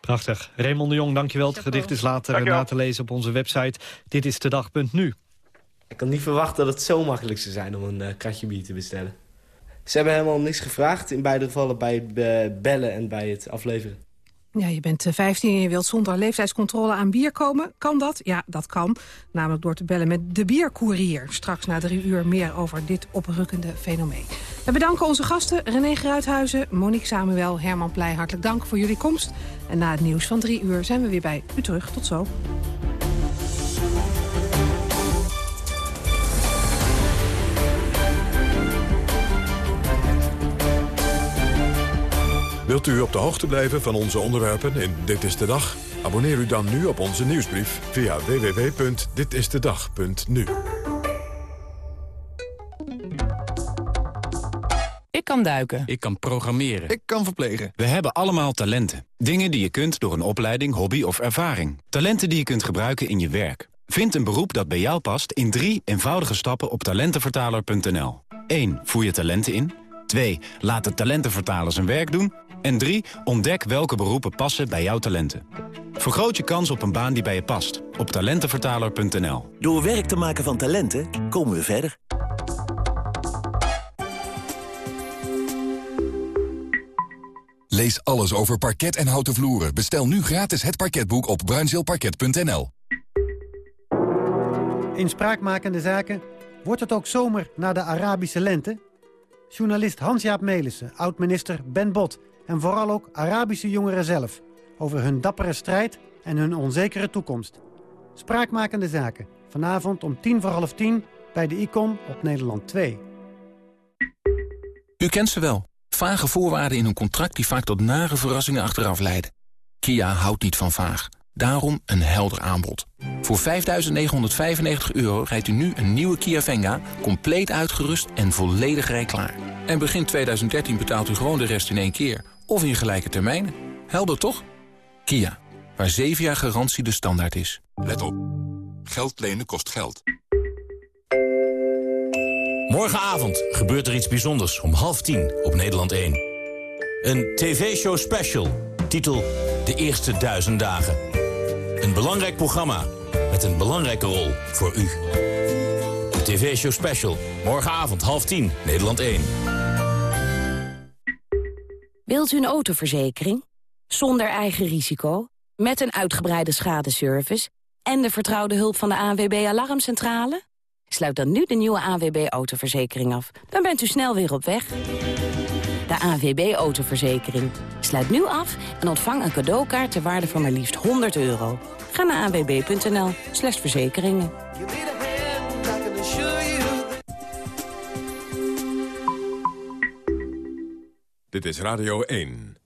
Prachtig. Raymond de Jong, dankjewel. Het gedicht is later na te lezen op onze website. Dit is de dag.nu. Ik kan niet verwachten dat het zo makkelijk zou zijn om een uh, kratje bier te bestellen. Ze hebben helemaal niks gevraagd, in beide gevallen bij het bellen en bij het afleveren. Ja, je bent 15 en je wilt zonder leeftijdscontrole aan bier komen. Kan dat? Ja, dat kan. Namelijk door te bellen met de bierkoerier. Straks na drie uur meer over dit oprukkende fenomeen. We bedanken onze gasten René Gruithuizen, Monique Samuel, Herman Pleij. Hartelijk dank voor jullie komst. En na het nieuws van drie uur zijn we weer bij u terug. Tot zo. Wilt u op de hoogte blijven van onze onderwerpen in Dit is de Dag? Abonneer u dan nu op onze nieuwsbrief via www.ditistedag.nu. Ik kan duiken. Ik kan programmeren. Ik kan verplegen. We hebben allemaal talenten. Dingen die je kunt door een opleiding, hobby of ervaring. Talenten die je kunt gebruiken in je werk. Vind een beroep dat bij jou past in drie eenvoudige stappen op talentenvertaler.nl. 1. Voer je talenten in. 2. Laat de talentenvertaler zijn werk doen. En 3. Ontdek welke beroepen passen bij jouw talenten. Vergroot je kans op een baan die bij je past. Op talentenvertaler.nl. Door werk te maken van talenten komen we verder. Lees alles over parket en houten vloeren. Bestel nu gratis het parketboek op bruinzeelparket.nl. In spraakmakende zaken wordt het ook zomer na de Arabische lente... Journalist Hans-Jaap Melissen, oud-minister Ben Bot en vooral ook Arabische jongeren zelf... over hun dappere strijd en hun onzekere toekomst. Spraakmakende zaken. Vanavond om tien voor half tien bij de ICOM op Nederland 2. U kent ze wel. Vage voorwaarden in een contract die vaak tot nare verrassingen achteraf leiden. Kia houdt niet van vaag. Daarom een helder aanbod. Voor 5.995 euro rijdt u nu een nieuwe Kia Venga... compleet uitgerust en volledig rijklaar. En begin 2013 betaalt u gewoon de rest in één keer. Of in gelijke termijnen. Helder toch? Kia, waar 7 jaar garantie de standaard is. Let op. Geld lenen kost geld. Morgenavond gebeurt er iets bijzonders om half tien op Nederland 1. Een tv-show special, titel De Eerste Duizend Dagen. Een belangrijk programma met een belangrijke rol voor u. De tv-show special, morgenavond half tien, Nederland 1. Wilt u een autoverzekering? Zonder eigen risico? Met een uitgebreide schadeservice? En de vertrouwde hulp van de ANWB Alarmcentrale? Sluit dan nu de nieuwe ANWB autoverzekering af. Dan bent u snel weer op weg. De ANWB autoverzekering. Sluit nu af en ontvang een cadeaukaart ter waarde van maar liefst 100 euro. Ga naar anwb.nl slash verzekeringen. Dit is Radio 1.